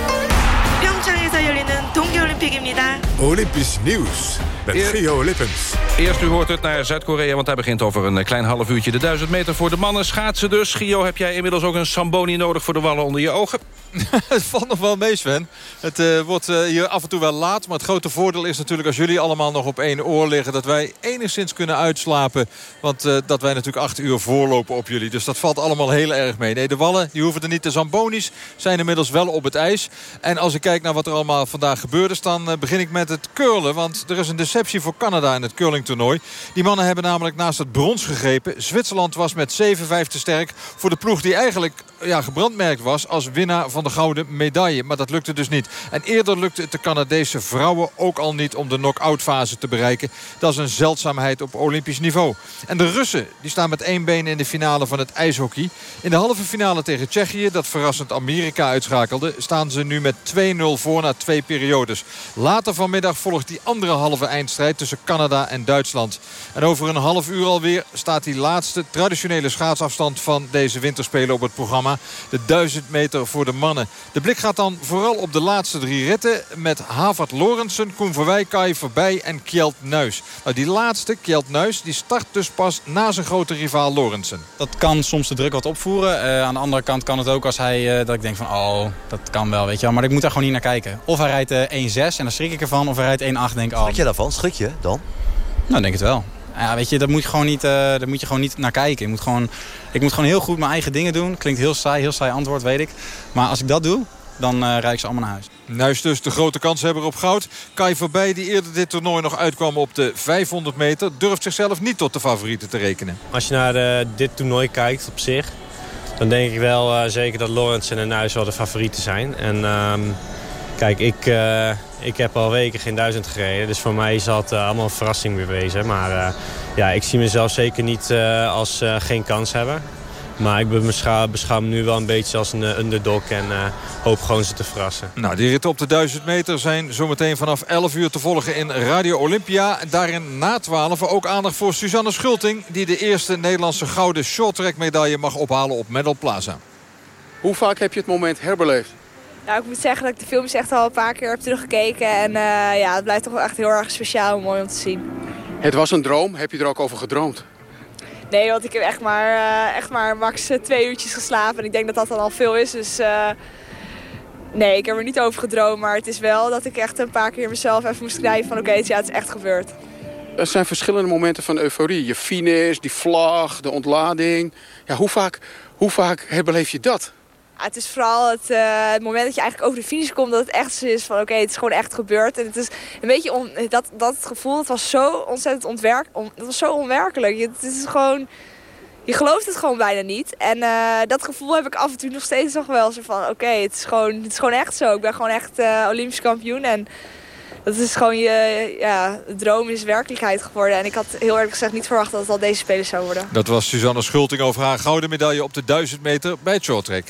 평창에서 열리는 동계올림픽입니다. Olympisch nieuws met Gio Lippens. Eerst u hoort het naar Zuid-Korea, want daar begint over een klein half uurtje de 1000 meter voor de mannen. Schaatsen dus. Gio, heb jij inmiddels ook een Samboni nodig voor de wallen onder je ogen? <laughs> het valt nog wel mee, Sven. Het uh, wordt uh, hier af en toe wel laat. Maar het grote voordeel is natuurlijk als jullie allemaal nog op één oor liggen... dat wij enigszins kunnen uitslapen. Want uh, dat wij natuurlijk acht uur voorlopen op jullie. Dus dat valt allemaal heel erg mee. Nee, de wallen die hoeven er niet. De Zambonis zijn inmiddels wel op het ijs. En als ik kijk naar wat er allemaal vandaag gebeurd is... dan begin ik met het curlen. Want er is een deceptie voor Canada in het curlingtoernooi. Die mannen hebben namelijk naast het brons gegrepen. Zwitserland was met 7-5 te sterk voor de ploeg die eigenlijk ja, gebrandmerkt was... als winnaar van de gouden medaille. Maar dat lukte dus niet. En eerder lukte het de Canadese vrouwen ook al niet om de knock-out fase te bereiken. Dat is een zeldzaamheid op olympisch niveau. En de Russen die staan met één been in de finale van het ijshockey. In de halve finale tegen Tsjechië, dat verrassend Amerika uitschakelde... staan ze nu met 2-0 voor na twee periodes. Later vanmiddag volgt die andere halve eindstrijd tussen Canada en Duitsland. En over een half uur alweer staat die laatste traditionele schaatsafstand van deze winterspelen op het programma. De 1000 meter voor de mannen. De blik gaat dan vooral op de laatste drie ritten met Havard Lorensen, Koen Verwij, Kai Voorbij en Kjeld Nuis. Nou, die laatste, Kjeld Nuis, die start dus pas na zijn grote rivaal Lorensen. Dat kan soms de druk wat opvoeren. Uh, aan de andere kant kan het ook als hij, uh, dat ik denk van oh, dat kan wel, weet je wel. Maar ik moet daar gewoon niet naar kijken. Of hij rijdt uh, 1-6 en dan schrik ik ervan. Of hij rijdt 1-8 denk ik oh. Schrik je daarvan? Schrik je dan? Nou, denk het wel. Ja, weet je, daar moet je gewoon niet, uh, daar moet je gewoon niet naar kijken. Ik moet, gewoon, ik moet gewoon heel goed mijn eigen dingen doen. Klinkt heel saai, heel saai antwoord, weet ik. Maar als ik dat doe, dan uh, rijd ik ze allemaal naar huis. Nuis dus de grote kanshebber op goud. Kai voorbij die eerder dit toernooi nog uitkwam op de 500 meter... durft zichzelf niet tot de favorieten te rekenen. Als je naar de, dit toernooi kijkt op zich... dan denk ik wel uh, zeker dat Lawrence en Nuis wel de favorieten zijn. En uh, kijk, ik, uh, ik heb al weken geen duizend gereden. Dus voor mij is dat allemaal een verrassing weer wezen. Maar ja, ik zie mezelf zeker niet als geen kans hebben. Maar ik beschouw, beschouw me nu wel een beetje als een eh, underdog en eh, hoop gewoon ze te verrassen. Nou, die ritten op de 1000 meter zijn zometeen vanaf 11 uur te volgen in Radio Olympia. Daarin na 12 ook aandacht voor Suzanne Schulting... die de eerste Nederlandse gouden shorttrack medaille mag ophalen op Medal Plaza. Hoe vaak heb je het moment herbeleefd? Nou, ik moet zeggen dat ik de films echt al een paar keer heb teruggekeken. En uh, ja, het blijft toch wel echt heel erg speciaal en mooi om te zien. Het was een droom. Heb je er ook over gedroomd? Nee, want ik heb echt maar, uh, echt maar max twee uurtjes geslapen. En ik denk dat dat dan al veel is. Dus uh, nee, ik heb er niet over gedroomd. Maar het is wel dat ik echt een paar keer mezelf even moest knijpen van... oké, okay, ja, het is echt gebeurd. Er zijn verschillende momenten van euforie. Je finish, die vlag, de ontlading. Ja, hoe vaak, hoe vaak beleef je dat? Het is vooral het, uh, het, moment dat je eigenlijk over de finish komt... dat het echt zo is van oké, het is gewoon echt gebeurd. En het is een beetje dat, dat gevoel, was zo ontzettend ontwerk, on, het was zo onwerkelijk. Je, het is gewoon, je gelooft het gewoon bijna niet. En uh, dat gevoel heb ik af en toe nog steeds nog wel. Zo van oké, het, is gewoon, het is gewoon echt zo. Ik ben gewoon echt uh, Olympisch kampioen en... Dat is gewoon je ja, droom is werkelijkheid geworden. En ik had heel eerlijk gezegd niet verwacht dat het al deze spelers zou worden. Dat was Suzanne Schulting over haar gouden medaille op de 1000 meter bij het shorttrack.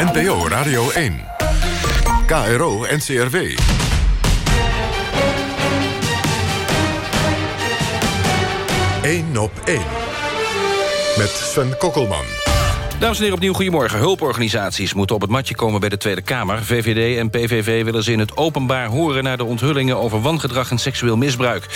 NPO Radio 1. KRO NCRW. Eén op één. Met Sven Kokkelman. Dames en heren, opnieuw goedemorgen. Hulporganisaties moeten op het matje komen bij de Tweede Kamer. VVD en PVV willen ze in het openbaar horen... naar de onthullingen over wangedrag en seksueel misbruik.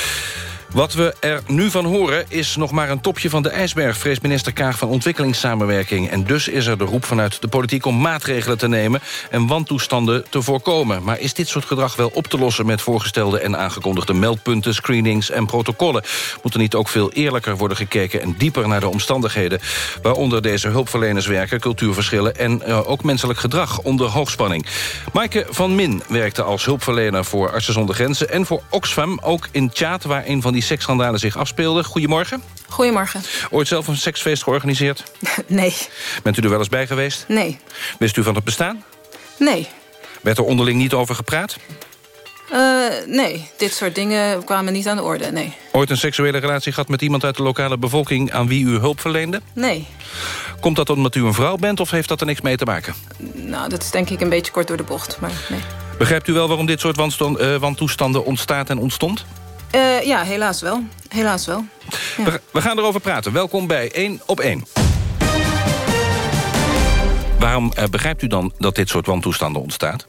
Wat we er nu van horen is nog maar een topje van de ijsberg... vreest minister Kaag van Ontwikkelingssamenwerking. En dus is er de roep vanuit de politiek om maatregelen te nemen... en wantoestanden te voorkomen. Maar is dit soort gedrag wel op te lossen... met voorgestelde en aangekondigde meldpunten, screenings en protocollen? Moet er niet ook veel eerlijker worden gekeken... en dieper naar de omstandigheden... waaronder deze hulpverleners werken, cultuurverschillen... en uh, ook menselijk gedrag onder hoogspanning? Maaike van Min werkte als hulpverlener voor Artsen zonder Grenzen... en voor Oxfam, ook in Tjaat, waar een van die seksschandalen zich afspeelden. Goedemorgen. Goedemorgen. Ooit zelf een seksfeest georganiseerd? <laughs> Nee. Bent u er wel eens bij geweest? Nee. Wist u van het bestaan? Nee. Werd er onderling niet over gepraat? Uh, nee, dit soort dingen kwamen niet aan de orde, nee. Ooit een seksuele relatie gehad met iemand uit de lokale bevolking... aan wie u hulp verleende? Nee. Komt dat omdat u een vrouw bent of heeft dat er niks mee te maken? Nou, dat is denk ik een beetje kort door de bocht, maar nee. Begrijpt u wel waarom dit soort uh, wantoestanden ontstaat en ontstond? Uh, ja, helaas wel. Helaas wel. We, gaan erover praten. Welkom bij 1 op 1. Waarom uh, begrijpt u dan dat dit soort wantoestanden ontstaat?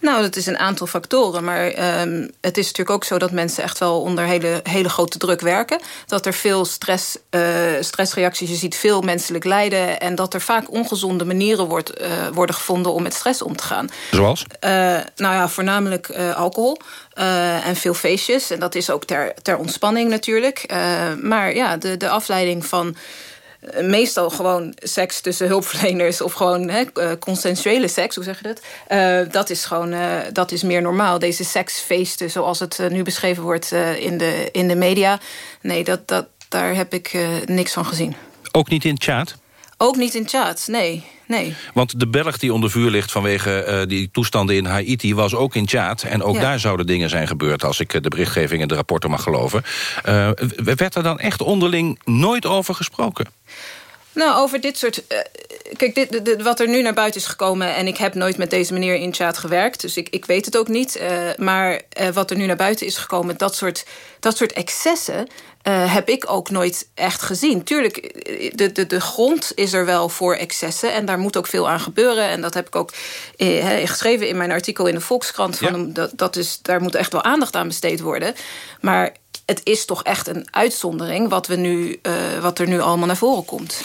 Nou, dat is een aantal factoren. Maar um, het is natuurlijk ook zo dat mensen echt wel onder hele, hele grote druk werken. Dat er veel stress, uh, stressreacties, je ziet veel menselijk lijden. En dat er vaak ongezonde manieren wordt, uh, worden gevonden om met stress om te gaan. Zoals? Uh, nou ja, voornamelijk alcohol. en veel feestjes. En dat is ook ter, ter ontspanning natuurlijk. maar ja, de, de afleiding van meestal gewoon seks tussen hulpverleners... of gewoon hè, consensuele seks, hoe zeg je dat? Uh, dat is gewoon uh, dat is meer normaal. Deze seksfeesten, zoals het nu beschreven wordt in, de, in de media... nee, dat, dat, daar heb ik niks van gezien. Ook niet in chat? Ook niet in chat, nee. Nee. Want de Belg die onder vuur ligt vanwege uh, die toestanden in Haiti... was ook in Tjaat. En ook ja. daar zouden dingen zijn gebeurd... als ik de berichtgeving en de rapporten mag geloven. Uh, werd er dan echt onderling nooit over gesproken? Nou, over dit soort... Uh, kijk, dit, dit, wat er nu naar buiten is gekomen... en ik heb nooit met deze meneer in chat gewerkt... dus ik, ik weet het ook niet. Uh, maar uh, wat er nu naar buiten is gekomen... dat soort, dat soort excessen... Uh, heb ik ook nooit echt gezien. Tuurlijk, de, de, de grond is er wel voor excessen... en daar moet ook veel aan gebeuren. En dat heb ik ook eh, geschreven in mijn artikel in de Volkskrant. Van, ja. dat, dat is, daar moet echt wel aandacht aan besteed worden. Maar het is toch echt een uitzondering wat, we nu, uh, wat er nu allemaal naar voren komt.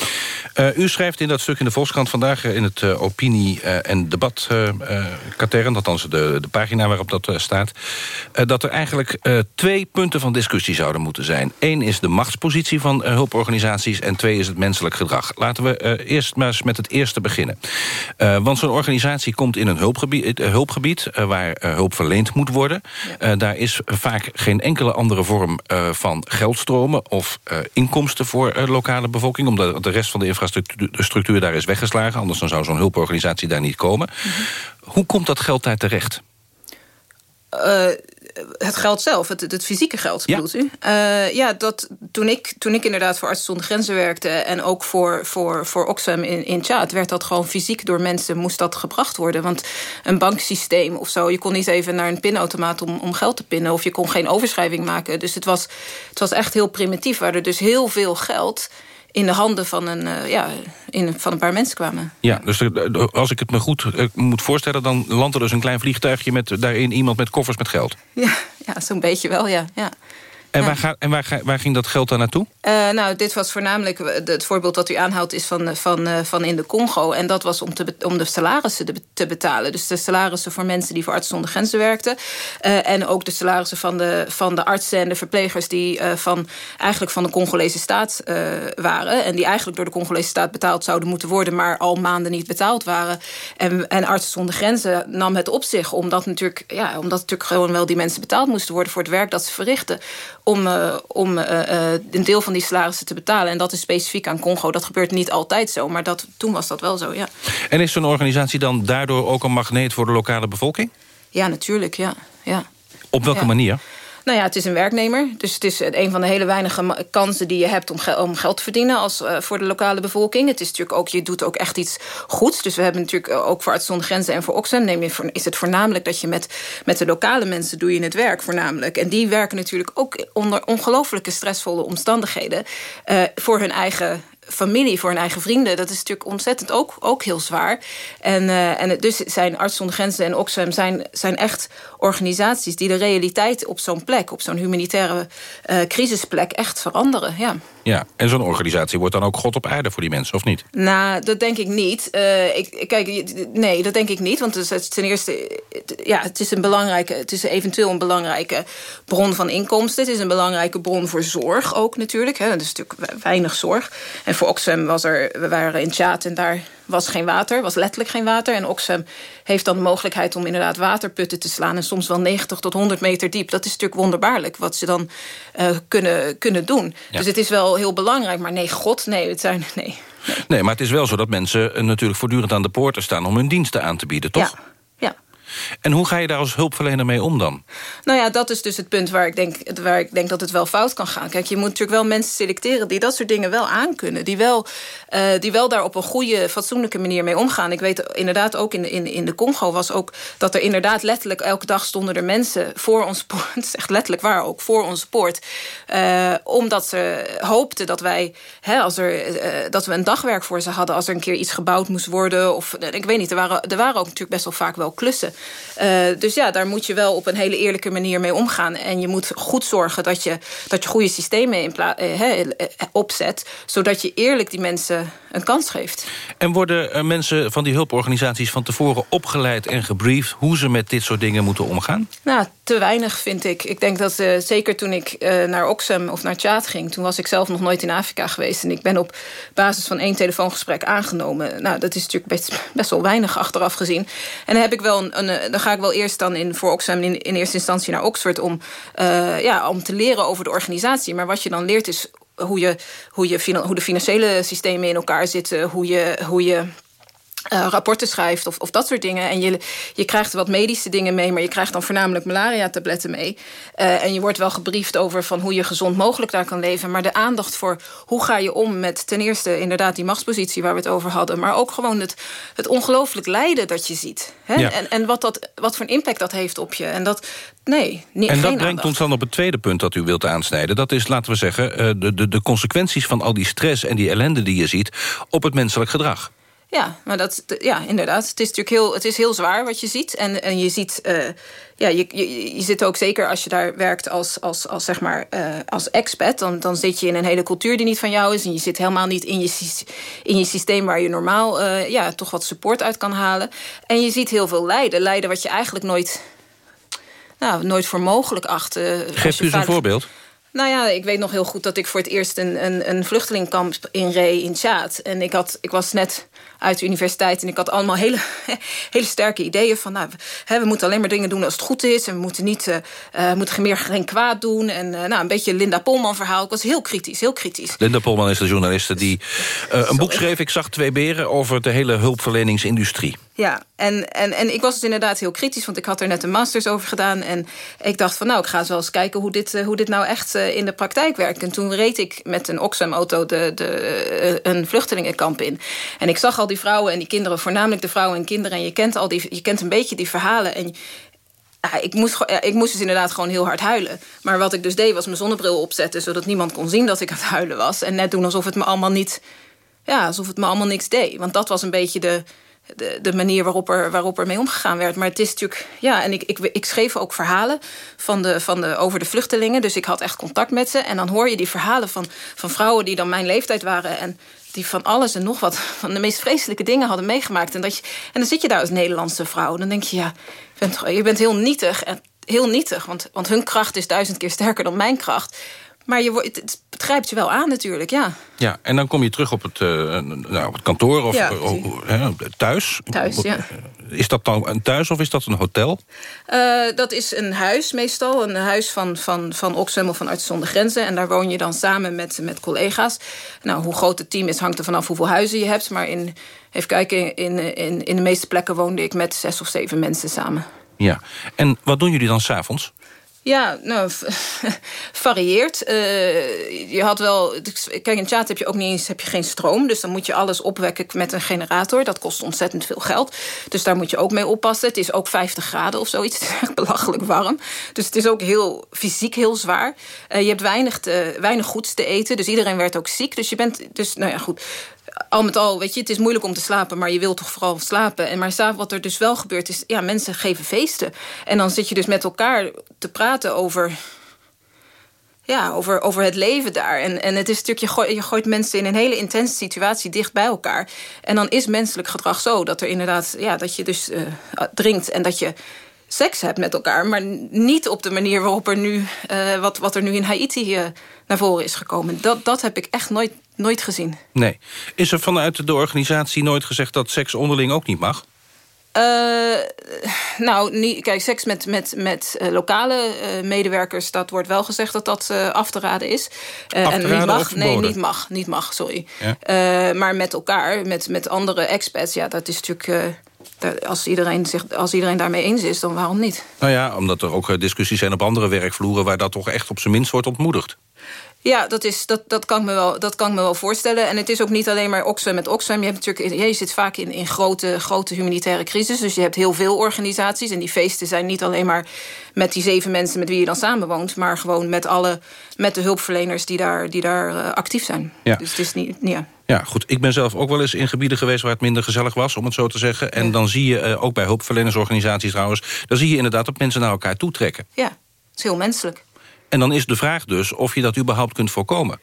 Uh, u schrijft in dat stuk in de Volkskrant vandaag... in het uh, opinie- en debatkatern... althans de, de pagina waarop dat staat... dat er eigenlijk twee punten van discussie zouden moeten zijn. Eén is de machtspositie van hulporganisaties... en twee is het menselijk gedrag. Laten we eerst maar eens met het eerste beginnen. want zo'n organisatie komt in een hulpgebied, hulpgebied waar hulp verleend moet worden. Ja. daar is vaak geen enkele andere vorm uh, van geldstromen of uh, inkomsten voor uh, lokale bevolking... omdat de rest van de infrastructuur daar is weggeslagen. Anders dan zou zo'n hulporganisatie daar niet komen. Mm -hmm. Hoe komt dat geld daar terecht? Het geld zelf, het, het fysieke geld, bedoelt u? Uh, ja, dat toen ik, toen ik inderdaad voor Artsen zonder Grenzen werkte... en ook voor, voor, voor Oxfam in, in Tjaad... werd dat gewoon fysiek door mensen, moest dat gebracht worden. Want een banksysteem of zo... je kon niet even naar een pinautomaat om, om geld te pinnen... of je kon geen overschrijving maken. Dus het was, het was echt heel primitief... waar er dus heel veel geld in de handen van een, uh, ja, in, van een paar mensen kwamen. Ja, dus als ik het me goed uh, moet voorstellen... dan landt er dus een klein vliegtuigje met daarin iemand met koffers met geld. Ja, ja zo'n beetje wel, ja. ja. En, waar, ga, en waar, waar, ging dat geld dan naartoe? Uh, nou, dit was voornamelijk... Het voorbeeld dat u aanhaalt is van, van, van in de Congo. En dat was om, te, om de salarissen te betalen. Dus de salarissen voor mensen die voor Artsen zonder Grenzen werkten. Uh, en ook de salarissen van de, van de artsen en de verplegers... die uh, van, eigenlijk van de Congolese staat waren. En die eigenlijk door de Congolese staat betaald zouden moeten worden... maar al maanden niet betaald waren. En, en Artsen zonder Grenzen nam het op zich... omdat natuurlijk, ja, omdat natuurlijk gewoon wel die mensen betaald moesten worden... voor het werk dat ze verrichten om, uh, om uh, een deel van die salarissen te betalen. En dat is specifiek aan Congo. Dat gebeurt niet altijd zo, maar dat, toen was dat wel zo, ja. En is zo'n organisatie dan daardoor ook een magneet voor de lokale bevolking? Ja, natuurlijk, ja. ja. Op welke ja. manier? Nou ja, het is een werknemer. Dus het is een van de hele weinige kansen die je hebt om, om geld te verdienen als, uh, voor de lokale bevolking. Het is natuurlijk ook, je doet ook echt iets goeds. Dus we hebben natuurlijk ook voor Artsen zonder Grenzen en voor Oxfam neem je, is het voornamelijk dat je met, met de lokale mensen doe je het werk voornamelijk. En die werken natuurlijk ook onder ongelooflijke stressvolle omstandigheden voor hun eigen familie, voor hun eigen vrienden. Dat is natuurlijk ontzettend ook, ook heel zwaar. En, uh, en dus zijn Arts zonder Grenzen en Oxfam zijn, zijn echt organisaties... die de realiteit op zo'n plek, op zo'n humanitaire uh, crisisplek... echt veranderen, ja. Ja, en zo'n organisatie wordt dan ook god op aarde voor die mensen, of niet? Nou, dat denk ik niet. Uh, ik, kijk, nee, dat denk ik niet. Want het is ten eerste, ja, het is een belangrijke, het is eventueel een belangrijke bron van inkomsten. Het is een belangrijke bron voor zorg ook natuurlijk. Hè. Dat is natuurlijk weinig zorg. En voor Oxfam was er, we waren in Tjaat en daar was geen water, was letterlijk geen water. En Oxfam heeft dan de mogelijkheid om inderdaad waterputten te slaan... en soms wel 90 tot 100 meter diep. Dat is natuurlijk wonderbaarlijk wat ze dan uh, kunnen, kunnen doen. Ja. Dus het is wel heel belangrijk, maar nee, god, nee, het zijn... Nee, nee. maar het is wel zo dat mensen natuurlijk voortdurend aan de poorten staan... om hun diensten aan te bieden, toch? Ja. En hoe ga je daar als hulpverlener mee om dan? Nou ja, dat is dus het punt waar ik, denk, waar ik denk dat het wel fout kan gaan. Kijk, je moet natuurlijk wel mensen selecteren die dat soort dingen wel aankunnen. Die wel, uh, die wel daar op een goede, fatsoenlijke manier mee omgaan. Ik weet inderdaad ook in, in, in de Congo was ook dat er inderdaad letterlijk elke dag stonden er mensen voor ons <laughs> poort. Het echt letterlijk waar ook, voor onze poort. Uh, omdat ze hoopten dat wij, hè, als er, uh, dat we een dagwerk voor ze hadden. Als er een keer iets gebouwd moest worden. Of ik weet niet, er waren, er waren ook natuurlijk best wel vaak wel klussen. Uh, dus ja, daar moet je wel op een hele eerlijke manier mee omgaan. En je moet goed zorgen dat je, dat je goede systemen in uh, opzet... zodat je eerlijk die mensen een kans geeft. En worden mensen van die hulporganisaties van tevoren opgeleid en gebriefd... hoe ze met dit soort dingen moeten omgaan? Nou, te weinig vind ik. Ik denk dat uh, zeker toen ik uh, naar Oxfam of naar Tjaad ging... toen was ik zelf nog nooit in Afrika geweest... en ik ben op basis van één telefoongesprek aangenomen. Nou, dat is natuurlijk best, best wel weinig achteraf gezien. En dan, heb ik wel een, een, dan ga ik wel eerst dan in, voor Oxfam in, in eerste instantie naar Oxford... Om, uh, ja, om te leren over de organisatie. Maar wat je dan leert is hoe, je, hoe, je, hoe de financiële systemen in elkaar zitten... hoe je, hoe je uh, rapporten schrijft of, of dat soort dingen. En je, je krijgt wat medische dingen mee... maar je krijgt dan voornamelijk malaria-tabletten mee. Uh, en je wordt wel gebriefd over van hoe je gezond mogelijk daar kan leven. Maar de aandacht voor hoe ga je om met ten eerste... inderdaad die machtspositie waar we het over hadden... maar ook gewoon het, het ongelooflijk lijden dat je ziet. Hè? Ja. En, en wat, dat, wat voor impact dat heeft op je. En dat, nee, niet, En dat brengt aandacht. ons dan op het tweede punt dat u wilt aansnijden. Dat is, laten we zeggen, uh, de, de, de consequenties van al die stress... en die ellende die je ziet op het menselijk gedrag. Ja, maar dat, ja, inderdaad. Het is natuurlijk heel, het is heel zwaar wat je ziet. En, en je ziet, uh, ja, je, je, je zit ook zeker als je daar werkt als, als, als, zeg maar, uh, als expat. Dan, dan zit je in een hele cultuur die niet van jou is. En je zit helemaal niet in je, in je systeem waar je normaal uh, ja, toch wat support uit kan halen. En je ziet heel veel lijden. Lijden wat je eigenlijk nooit, nou, nooit voor mogelijk acht. Geef u eens een voorbeeld. Nou ja, ik weet nog heel goed dat ik voor het eerst een, een, een vluchtelingkamp inreed in Tjaad. En ik, had, ik was net uit de universiteit en ik had allemaal hele, <laughs> hele sterke ideeën van... Nou, hè, we moeten alleen maar dingen doen als het goed is... en we moeten, niet, uh, moeten meer geen kwaad doen. En uh, nou, een beetje Linda Polman verhaal. Ik was heel kritisch, heel kritisch. Linda Polman is de journaliste die een boek schreef... Ik zag twee beren over de hele hulpverleningsindustrie. Ja, en, en, en ik was dus inderdaad heel kritisch, want ik had er net een masters over gedaan. En ik dacht van nou, ik ga eens wel eens kijken hoe dit, eh, hoe dit nou echt eh, in de praktijk werkt. En toen reed ik met een Oxfam-auto de, de, eh, een vluchtelingenkamp in. En ik zag al die vrouwen en die kinderen, voornamelijk de vrouwen en kinderen. En je kent, al die, je kent een beetje die verhalen. En ja, ik, moest, ik moest dus inderdaad gewoon heel hard huilen. Maar wat ik dus deed, was mijn zonnebril opzetten... zodat niemand kon zien dat ik aan het huilen was. En net doen alsof het me allemaal niet... Ja, alsof het me allemaal niks deed. Want dat was een beetje de, de, de manier waarop er, waarop er mee omgegaan werd. Maar het is natuurlijk... Ja, en ik, ik, ik schreef ook verhalen van de, van de, over de vluchtelingen. Dus ik had echt contact met ze. En dan hoor je die verhalen van, van vrouwen die dan mijn leeftijd waren... en die van alles en nog wat, van de meest vreselijke dingen hadden meegemaakt. En, dat je, en dan zit je daar als Nederlandse vrouw. Dan denk je, ja, je bent, je bent heel nietig. En heel nietig, want, want hun kracht is duizend keer sterker dan mijn kracht. Maar je het, het grijpt je wel aan natuurlijk, ja. Ja, en dan kom je terug op het, eh, nou, op het kantoor of Ja, eh, eh, thuis. Thuis, ja. Is dat dan een thuis of is dat een hotel? Eh, dat is een huis meestal, een huis van, van, van Oxfam of van Artsen zonder Grenzen. En daar woon je dan samen met, met collega's. Nou, hoe groot het team is, hangt er vanaf hoeveel huizen je hebt. Maar in, even kijken, in, in, in de meeste plekken woonde ik met zes of zeven mensen samen. Ja. En wat doen jullie dan s'avonds? Ja, nou, <laughs> varieert. Eh, je had wel. Kijk, in Tjaat heb je ook niet eens heb je geen stroom. Dus dan moet je alles opwekken met een generator. Dat kost ontzettend veel geld. Dus daar moet je ook mee oppassen. Het is ook 50 graden of zoiets. <laughs> Het is echt belachelijk warm. Dus het is ook heel fysiek heel zwaar. Eh, je hebt weinig, te, weinig goeds te eten. Dus iedereen werd ook ziek. Dus je bent. Dus, nou ja, goed al met al, weet je, het is moeilijk om te slapen, maar je wilt toch vooral slapen. En maar wat er dus wel gebeurt is, ja, mensen geven feesten. En dan zit je dus met elkaar te praten over, ja, over, over het leven daar. En, en het is natuurlijk, je gooit, je gooit mensen in een hele intense situatie dicht bij elkaar. En dan is menselijk gedrag zo dat er inderdaad, ja, dat je dus uh, drinkt en dat je seks hebt met elkaar, maar niet op de manier waarop er nu, uh, wat, wat er nu in Haiti uh, naar voren is gekomen. Dat, dat heb ik echt nooit, nooit gezien. Nee. Is er vanuit de organisatie nooit gezegd dat seks onderling ook niet mag? Uh, nou, niet, kijk, seks met, met, met lokale medewerkers... dat wordt wel gezegd dat dat af te raden is. af te en raden niet mag, nee, niet mag, niet mag, sorry. Ja. maar met elkaar, met, met andere expats, ja, dat is natuurlijk... als, iedereen zich, als iedereen daarmee eens is, dan waarom niet? Nou ja, omdat er ook discussies zijn op andere werkvloeren... waar dat toch echt op zijn minst wordt ontmoedigd. Ja, dat, is, dat, dat, kan ik me wel, dat kan ik me wel voorstellen. En het is ook niet alleen maar Oxfam met Oxfam. Je, hebt natuurlijk, je zit vaak in, in grote, grote humanitaire crisis. Dus je hebt heel veel organisaties. En die feesten zijn niet alleen maar met die zeven mensen met wie je dan samenwoont... maar gewoon met, alle, met de hulpverleners die daar, die daar uh, actief zijn. Ja. Dus het is niet... Ja. Ja, goed. Ik ben zelf ook wel eens in gebieden geweest waar het minder gezellig was, om het zo te zeggen. En ja. dan zie je, uh, ook bij hulpverlenersorganisaties trouwens... dan zie je inderdaad dat mensen naar elkaar toetrekken. Ja, het is heel menselijk. En dan is de vraag dus of je dat überhaupt kunt voorkomen.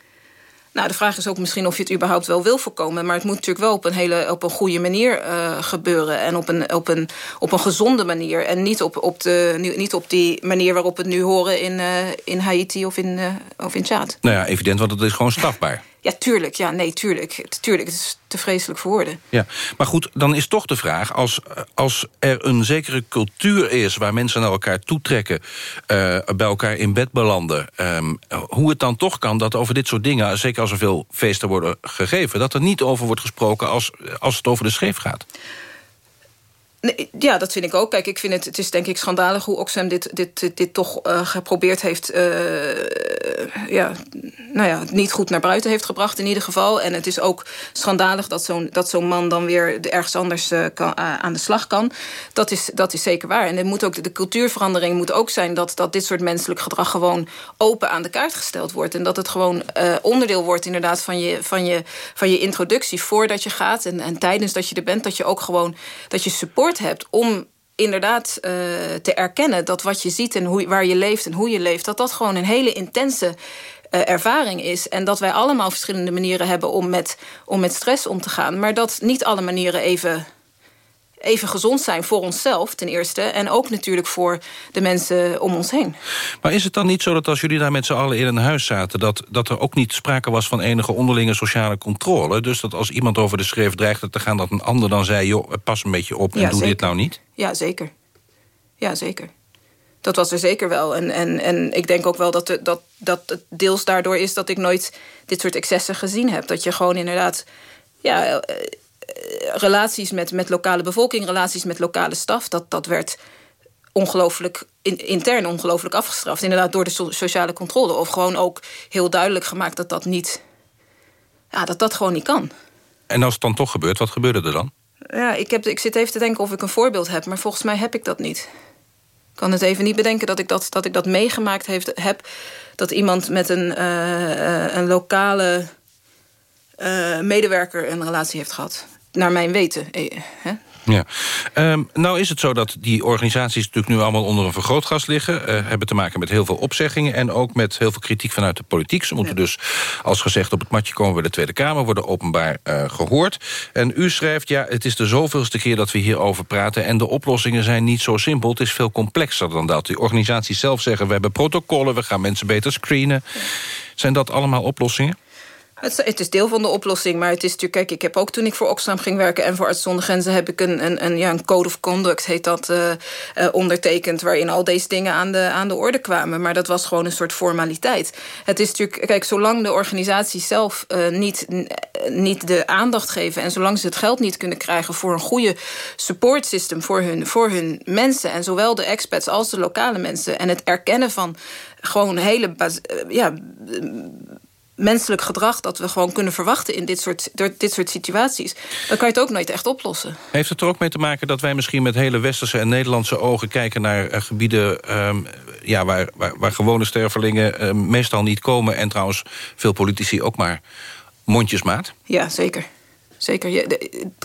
Nou, de vraag is ook misschien of je het überhaupt wel wil voorkomen. Maar het moet natuurlijk wel op een hele op een goede manier uh, gebeuren. En op een, op, een, op een gezonde manier. En niet op, op, de, niet op die manier waarop we het nu horen in, uh, in Haiti of in, uh, of in Tjaad. Nou ja, evident, want het is gewoon strafbaar. Ja, tuurlijk. Ja, nee, tuurlijk. Tuurlijk, het is te vreselijk voor woorden. Ja, maar goed, dan is toch de vraag... als, als er een zekere cultuur is waar mensen naar elkaar toetrekken... Uh, bij elkaar in bed belanden... Um, hoe het dan toch kan dat over dit soort dingen... zeker als er veel feesten worden gegeven... dat er niet over wordt gesproken als, als het over de scheef gaat. Nee, ja, dat vind ik ook. Kijk, ik vind het, het is denk ik schandalig hoe Oxfam dit, dit, dit, toch uh, geprobeerd heeft... Uh, ja, nou ja, niet goed naar buiten heeft gebracht in ieder geval. En het is ook schandalig dat zo'n zo'n man dan weer ergens anders uh, kan, aan de slag kan. Dat is, dat is zeker waar. En er moet ook, de cultuurverandering moet ook zijn... Dat, dat dit soort menselijk gedrag gewoon open aan de kaart gesteld wordt. En dat het gewoon onderdeel wordt inderdaad van je, van, je, van je introductie... voordat je gaat en, en tijdens dat je er bent... dat je ook gewoon dat je support hebt om inderdaad uh, te erkennen dat wat je ziet en hoe, waar je leeft en hoe je leeft, dat dat gewoon een hele intense uh, ervaring is. En dat wij allemaal verschillende manieren hebben om met, om met stress om te gaan. Maar dat niet alle manieren even, even gezond zijn voor onszelf ten eerste. En ook natuurlijk voor de mensen om ons heen. Maar is het dan niet zo dat als jullie daar met z'n allen in een huis zaten... Dat, dat er ook niet sprake was van enige onderlinge sociale controle? Dus dat als iemand over de schreef dreigde te gaan... dat een ander dan zei, joh, pas een beetje op en ja, doe zeker. dit nou niet? Ja, zeker. Ja, zeker. Dat was er zeker wel. En, en, en ik denk ook wel dat, de, dat, dat het deels daardoor is... dat ik nooit dit soort excessen gezien heb. Dat je gewoon inderdaad... Ja, relaties met, met lokale bevolking, relaties met lokale staf... dat, dat werd ongelooflijk intern ongelooflijk afgestraft. Inderdaad, door de sociale controle. Of gewoon ook heel duidelijk gemaakt dat dat niet... Ja, dat dat gewoon niet kan. En als het dan toch gebeurt, wat gebeurde er dan? Ja, ik, heb, ik zit even te denken of ik een voorbeeld heb... maar volgens mij heb ik dat niet. Ik kan het even niet bedenken dat ik dat, dat, ik dat meegemaakt heeft, heb... dat iemand met een, uh, een lokale uh, medewerker een relatie heeft gehad. Naar mijn weten. Hè? Ja. Um, nou is het zo dat die organisaties natuurlijk nu allemaal onder een vergrootglas liggen. Uh, hebben te maken met heel veel opzeggingen en ook met heel veel kritiek vanuit de politiek. Ze moeten dus, als gezegd, op het matje komen bij de Tweede Kamer, worden openbaar uh, gehoord. En u schrijft, ja, het is de zoveelste keer dat we hierover praten en de oplossingen zijn niet zo simpel. Het is veel complexer dan dat. Die organisaties zelf zeggen, we hebben protocollen, we gaan mensen beter screenen. Zijn dat allemaal oplossingen? Het, het, is deel van de oplossing, maar het is natuurlijk... Kijk, ik heb ook toen ik voor Oxfam ging werken... en voor Arts zonder Grenzen heb ik een, een, een, ja, een code of conduct, heet dat, uh, uh, ondertekend... waarin al deze dingen aan de, aan de orde kwamen. Maar dat was gewoon een soort formaliteit. Het is natuurlijk... Kijk, zolang de organisaties zelf uh, niet, niet de aandacht geven... en zolang ze het geld niet kunnen krijgen voor een goede support system... voor hun, voor hun mensen, en zowel de expats als de lokale mensen... en het erkennen van gewoon hele... ja, menselijk gedrag dat we gewoon kunnen verwachten in dit soort, door dit soort situaties, dan kan je het ook nooit echt oplossen. Heeft het er ook mee te maken dat wij misschien met hele westerse en Nederlandse ogen kijken naar uh, gebieden um, ja, waar, waar, waar, gewone stervelingen uh, meestal niet komen en trouwens veel politici ook maar mondjesmaat? Ja, zeker. Zeker. Je,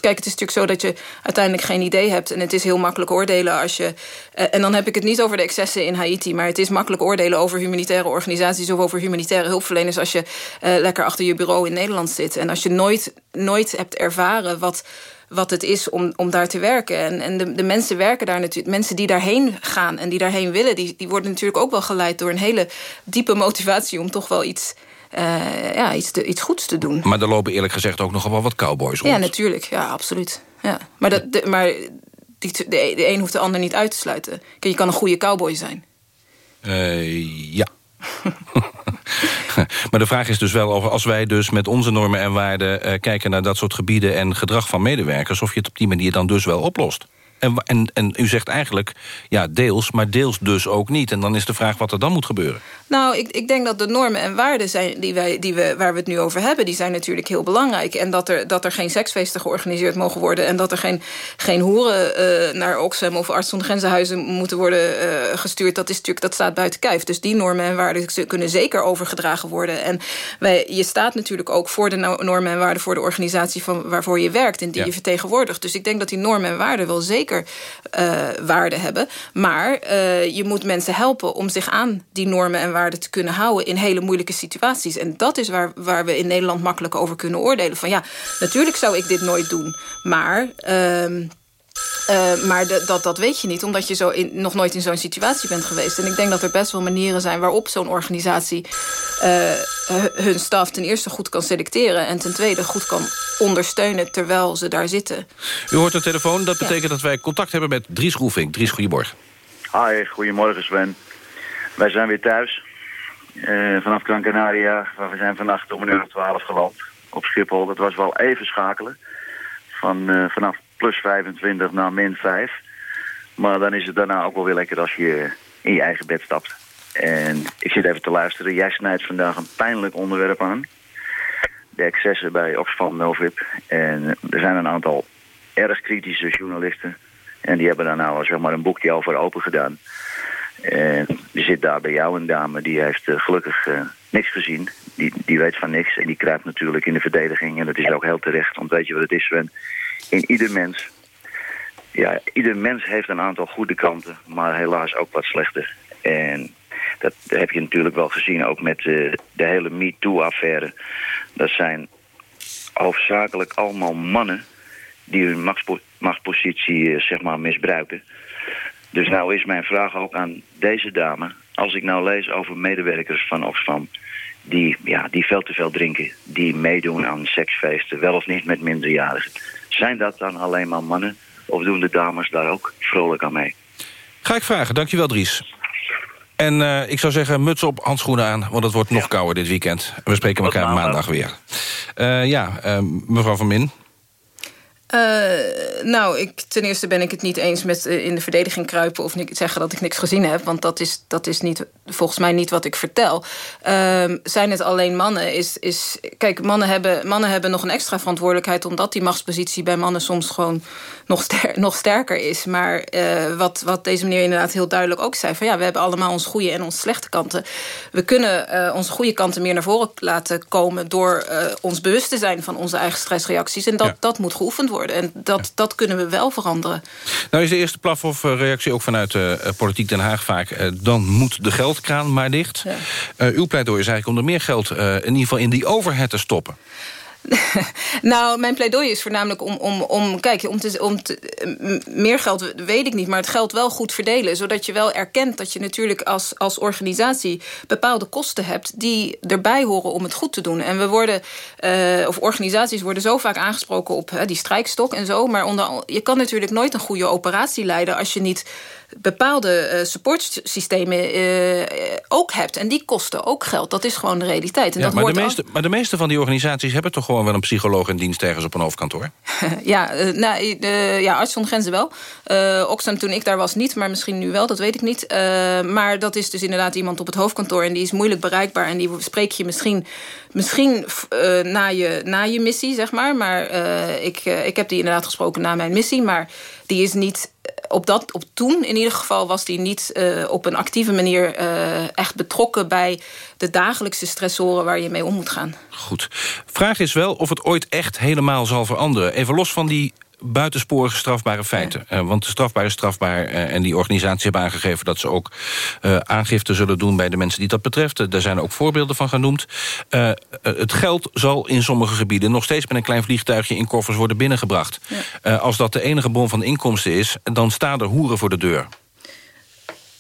kijk, het is natuurlijk zo dat je uiteindelijk geen idee hebt. En het is heel makkelijk oordelen als je... Uh, en dan heb ik het niet over de excessen in Haiti... maar het is makkelijk oordelen over humanitaire organisaties... of over humanitaire hulpverleners... als je uh, lekker achter je bureau in Nederland zit. En als je nooit, nooit hebt ervaren wat wat het is om, om daar te werken. En, en de, de mensen werken daar natuurlijk. Mensen die daarheen gaan en die daarheen willen, die, die worden natuurlijk ook wel geleid door een hele diepe motivatie om toch wel iets uh, ja, iets, te, iets goeds te doen. Maar er lopen eerlijk gezegd ook nogal wat cowboys rond. Ja, natuurlijk. Ja, absoluut. Ja. Maar, dat, de, maar die, de, de een hoeft de ander niet uit te sluiten. Kijk, je kan een goede cowboy zijn. Uh, ja. <laughs> maar de vraag is dus wel of als wij dus met onze normen en waarden... Uh, kijken naar dat soort gebieden en gedrag van medewerkers... of je het op die manier dan dus wel oplost. En, en, en u zegt eigenlijk, ja, deels, maar deels dus ook niet. En dan is de vraag wat er dan moet gebeuren. Nou, ik, ik denk dat de normen en waarden zijn die wij, die we, waar we het nu over hebben... die zijn natuurlijk heel belangrijk. En dat er, dat er geen seksfeesten georganiseerd mogen worden... en dat er geen, geen hoeren uh, naar Oxfam of arts zonder grenzenhuizen moeten worden uh, gestuurd... dat, is natuurlijk, dat staat buiten kijf. Dus die normen en waarden kunnen zeker overgedragen worden. En wij, je staat natuurlijk ook voor de normen en waarden... voor de organisatie van, waarvoor je werkt en die ja. je vertegenwoordigt. Dus ik denk dat die normen en waarden wel zeker zeker uh, waarde hebben. Maar uh, je moet mensen helpen om zich aan die normen en waarden te kunnen houden... in hele moeilijke situaties. En dat is waar, waar we in Nederland makkelijk over kunnen oordelen. Van ja, natuurlijk zou ik dit nooit doen. Maar... Uh, uh, maar de, dat, dat weet je niet, omdat je zo in, nog nooit in zo'n situatie bent geweest. En ik denk dat er best wel manieren zijn waarop zo'n organisatie uh, hun staf ten eerste goed kan selecteren... en ten tweede goed kan ondersteunen terwijl ze daar zitten. U hoort de telefoon, dat betekent ja. dat wij contact hebben met Dries Roefing. Dries, goedemorgen. Hi, goedemorgen Sven. Wij zijn weer thuis uh, vanaf Gran Canaria. Waar we zijn vannacht om een uur of twaalf geland op Schiphol. Dat was wel even schakelen. Van, vanaf plus 25 naar min 5. Maar dan is het daarna ook wel weer lekker als je in je eigen bed stapt. En ik zit even te luisteren. Jij snijdt vandaag een pijnlijk onderwerp aan. De excessen bij Oxfam Novib. En er zijn een aantal erg kritische journalisten. En die hebben daar nou zeg maar een boekje over open gedaan. En er zit daar bij jou een dame, die heeft uh, gelukkig uh, niks gezien. Die, die weet van niks en die kruipt natuurlijk in de verdediging. En dat is ook heel terecht, want weet je wat het is, Sven? In ieder mens. Ja, ieder mens heeft een aantal goede kanten, maar helaas ook wat slechter. En dat heb je natuurlijk wel gezien, ook met uh, de hele MeToo-affaire. Dat zijn hoofdzakelijk allemaal mannen die hun machtspo machtspositie uh, zeg maar misbruiken. Dus nou is mijn vraag ook aan deze dame. Als ik nou lees over medewerkers van Oxfam die, ja, die veel te veel drinken, die meedoen aan seksfeesten, wel of niet met minderjarigen zijn dat dan alleen maar mannen? Of doen de dames daar ook vrolijk aan mee? Ga ik vragen. Dankjewel, Dries. En uh, ik zou zeggen, muts op, handschoenen aan... want het wordt nog kouder dit weekend. We spreken elkaar maandag weer. Uh, ja, uh, mevrouw Van Min. Uh, nou, ik, ten eerste ben ik het niet eens met uh, in de verdediging kruipen... of niet zeggen dat ik niks gezien heb. Want dat is, dat is niet, volgens mij niet wat ik vertel. Uh, zijn het alleen mannen? Is, is, kijk, mannen hebben, mannen hebben nog een extra verantwoordelijkheid... omdat die machtspositie bij mannen soms gewoon nog, ster, nog sterker is. Maar uh, wat, wat deze meneer inderdaad heel duidelijk ook zei... van ja, we hebben allemaal onze goede en onze slechte kanten. We kunnen onze goede kanten meer naar voren laten komen... door ons bewust te zijn van onze eigen stressreacties. En dat, ja. dat moet geoefend worden. En dat, dat kunnen we wel veranderen. Nou is de eerste plaf of reactie ook vanuit uh, Politiek Den Haag vaak... Uh, dan moet de geldkraan maar dicht. Ja. Uh, uw pleidooi is eigenlijk om er meer geld in ieder geval in die overhead te stoppen. <laughs> nou, mijn pleidooi is voornamelijk om, om, om kijk, om te, om meer geld weet ik niet, maar het geld wel goed verdelen, zodat je wel erkent dat je natuurlijk als, als organisatie bepaalde kosten hebt die erbij horen om het goed te doen. En we worden, uh, of organisaties worden zo vaak aangesproken op die strijkstok en zo, maar onder, je kan natuurlijk nooit een goede operatie leiden als je niet bepaalde uh, supportsystemen uh, ook hebt. En die kosten ook geld. Dat is gewoon de realiteit. En ja, dat maar, hoort de meeste, maar de meeste van die organisaties hebben toch gewoon wel een psycholoog in dienst ergens op een hoofdkantoor? <laughs> ja, uh, nou, ja, Arts zonder Grenzen wel. Oxfam toen ik daar was niet, maar misschien nu wel, dat weet ik niet. maar dat is dus inderdaad iemand op het hoofdkantoor en die is moeilijk bereikbaar en die spreek je misschien, misschien na, je, na je missie, zeg maar. Maar ik, ik heb die inderdaad gesproken na mijn missie, maar die is niet op, dat, op toen in ieder geval was die niet uh, op een actieve manier uh, echt betrokken bij de dagelijkse stressoren waar je mee om moet gaan. Goed. Vraag is wel of het ooit echt helemaal zal veranderen. Even los van die buitensporige strafbare feiten. Ja. Uh, want de strafbaar is strafbaar. Uh, en die organisatie hebben aangegeven dat ze ook uh, aangifte zullen doen... bij de mensen die dat betreft. Daar zijn ook voorbeelden van genoemd. het geld zal in sommige gebieden nog steeds met een klein vliegtuigje... in koffers worden binnengebracht. Ja. als dat de enige bron van inkomsten is... dan staan er hoeren voor de deur.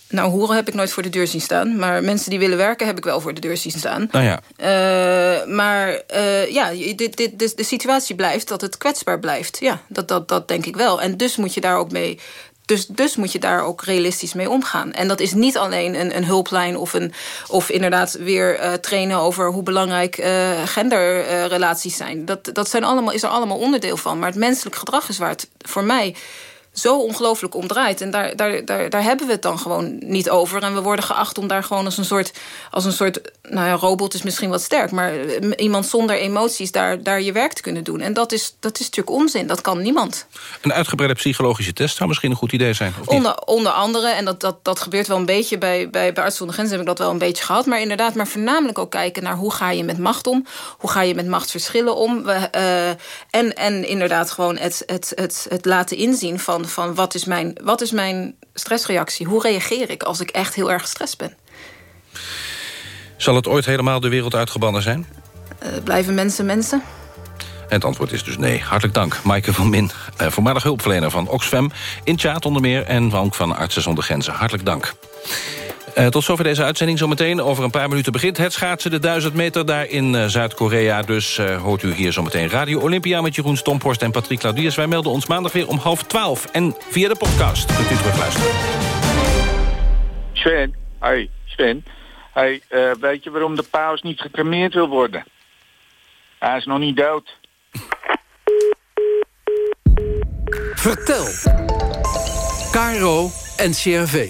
Nou, hoeren heb ik nooit voor de deur zien staan. Maar mensen die willen werken heb ik wel voor de deur zien staan. Nou ja. Uh, maar uh, ja, dit, dit, de, de situatie blijft dat het kwetsbaar blijft. Ja, dat, dat, dat denk ik wel. En dus moet je daar ook mee dus, dus moet je daar ook realistisch mee omgaan. En dat is niet alleen een, een hulplijn of, een, of inderdaad weer uh, trainen over hoe belangrijk uh, genderrelaties zijn. Dat, dat zijn allemaal, is er allemaal onderdeel van. Maar het menselijk gedrag is waar het voor mij zo ongelooflijk omdraait. En daar, daar, daar, daar hebben we het dan gewoon niet over. En we worden geacht om daar gewoon als een soort... als een soort nou ja, robot is misschien wat sterk... maar iemand zonder emoties daar, daar je werk te kunnen doen. En dat is, dat is natuurlijk onzin. Dat kan niemand. Een uitgebreide psychologische test zou misschien een goed idee zijn, of onder, onder andere, en dat, dat, dat gebeurt wel een beetje... bij, bij, bij Arts zonder Grenzen heb ik dat wel een beetje gehad... maar inderdaad, maar voornamelijk ook kijken naar... hoe ga je met macht om? Hoe ga je met machtsverschillen om? We, uh, en, en inderdaad gewoon het, het, het, het laten inzien van van wat is, mijn, wat is mijn stressreactie? Hoe reageer ik als ik echt heel erg gestrest ben? Zal het ooit helemaal de wereld uitgebannen zijn? Uh, blijven mensen mensen? En het antwoord is dus nee. Hartelijk dank, Maaike van Min, uh, voormalig hulpverlener van Oxfam... in Tjaat onder meer en ook van Artsen zonder Grenzen. Hartelijk dank. Uh, tot zover deze uitzending. Zometeen over een paar minuten begint het schaatsen. De 1000 meter daar in uh, Zuid-Korea. Dus uh, hoort u hier zometeen Radio Olympia... met Jeroen Stomphorst en Patrick Claudius. Wij melden ons maandag weer om half twaalf. En via de podcast kunt u terugluisteren. Sven, hey, Sven. Hey, weet je waarom de paus niet gecremeerd wil worden? Hij is nog niet dood. Vertel. Caro en CRV.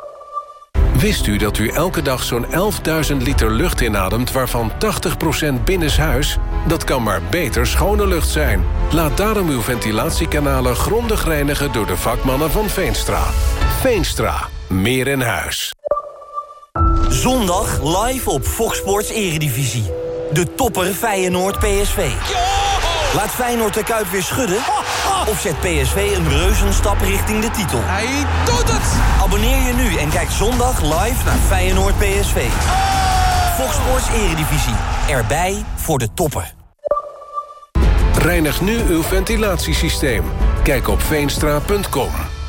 Wist u dat u elke dag zo'n 11.000 liter lucht inademt... waarvan 80% binnenshuis? Dat kan maar beter schone lucht zijn. Laat daarom uw ventilatiekanalen grondig reinigen... door de vakmannen van Veenstra. Veenstra. Meer in huis. Zondag live op Fox Sports Eredivisie. De topper Feyenoord PSV. Laat Feyenoord de Kuip weer schudden? Of zet PSV een reuzenstap richting de titel? Hij doet het! Abonneer je nu en kijk zondag live naar Feyenoord PSV. Fox Sports Eredivisie. Erbij voor de topper. Reinig nu uw ventilatiesysteem. Kijk op veenstra.com.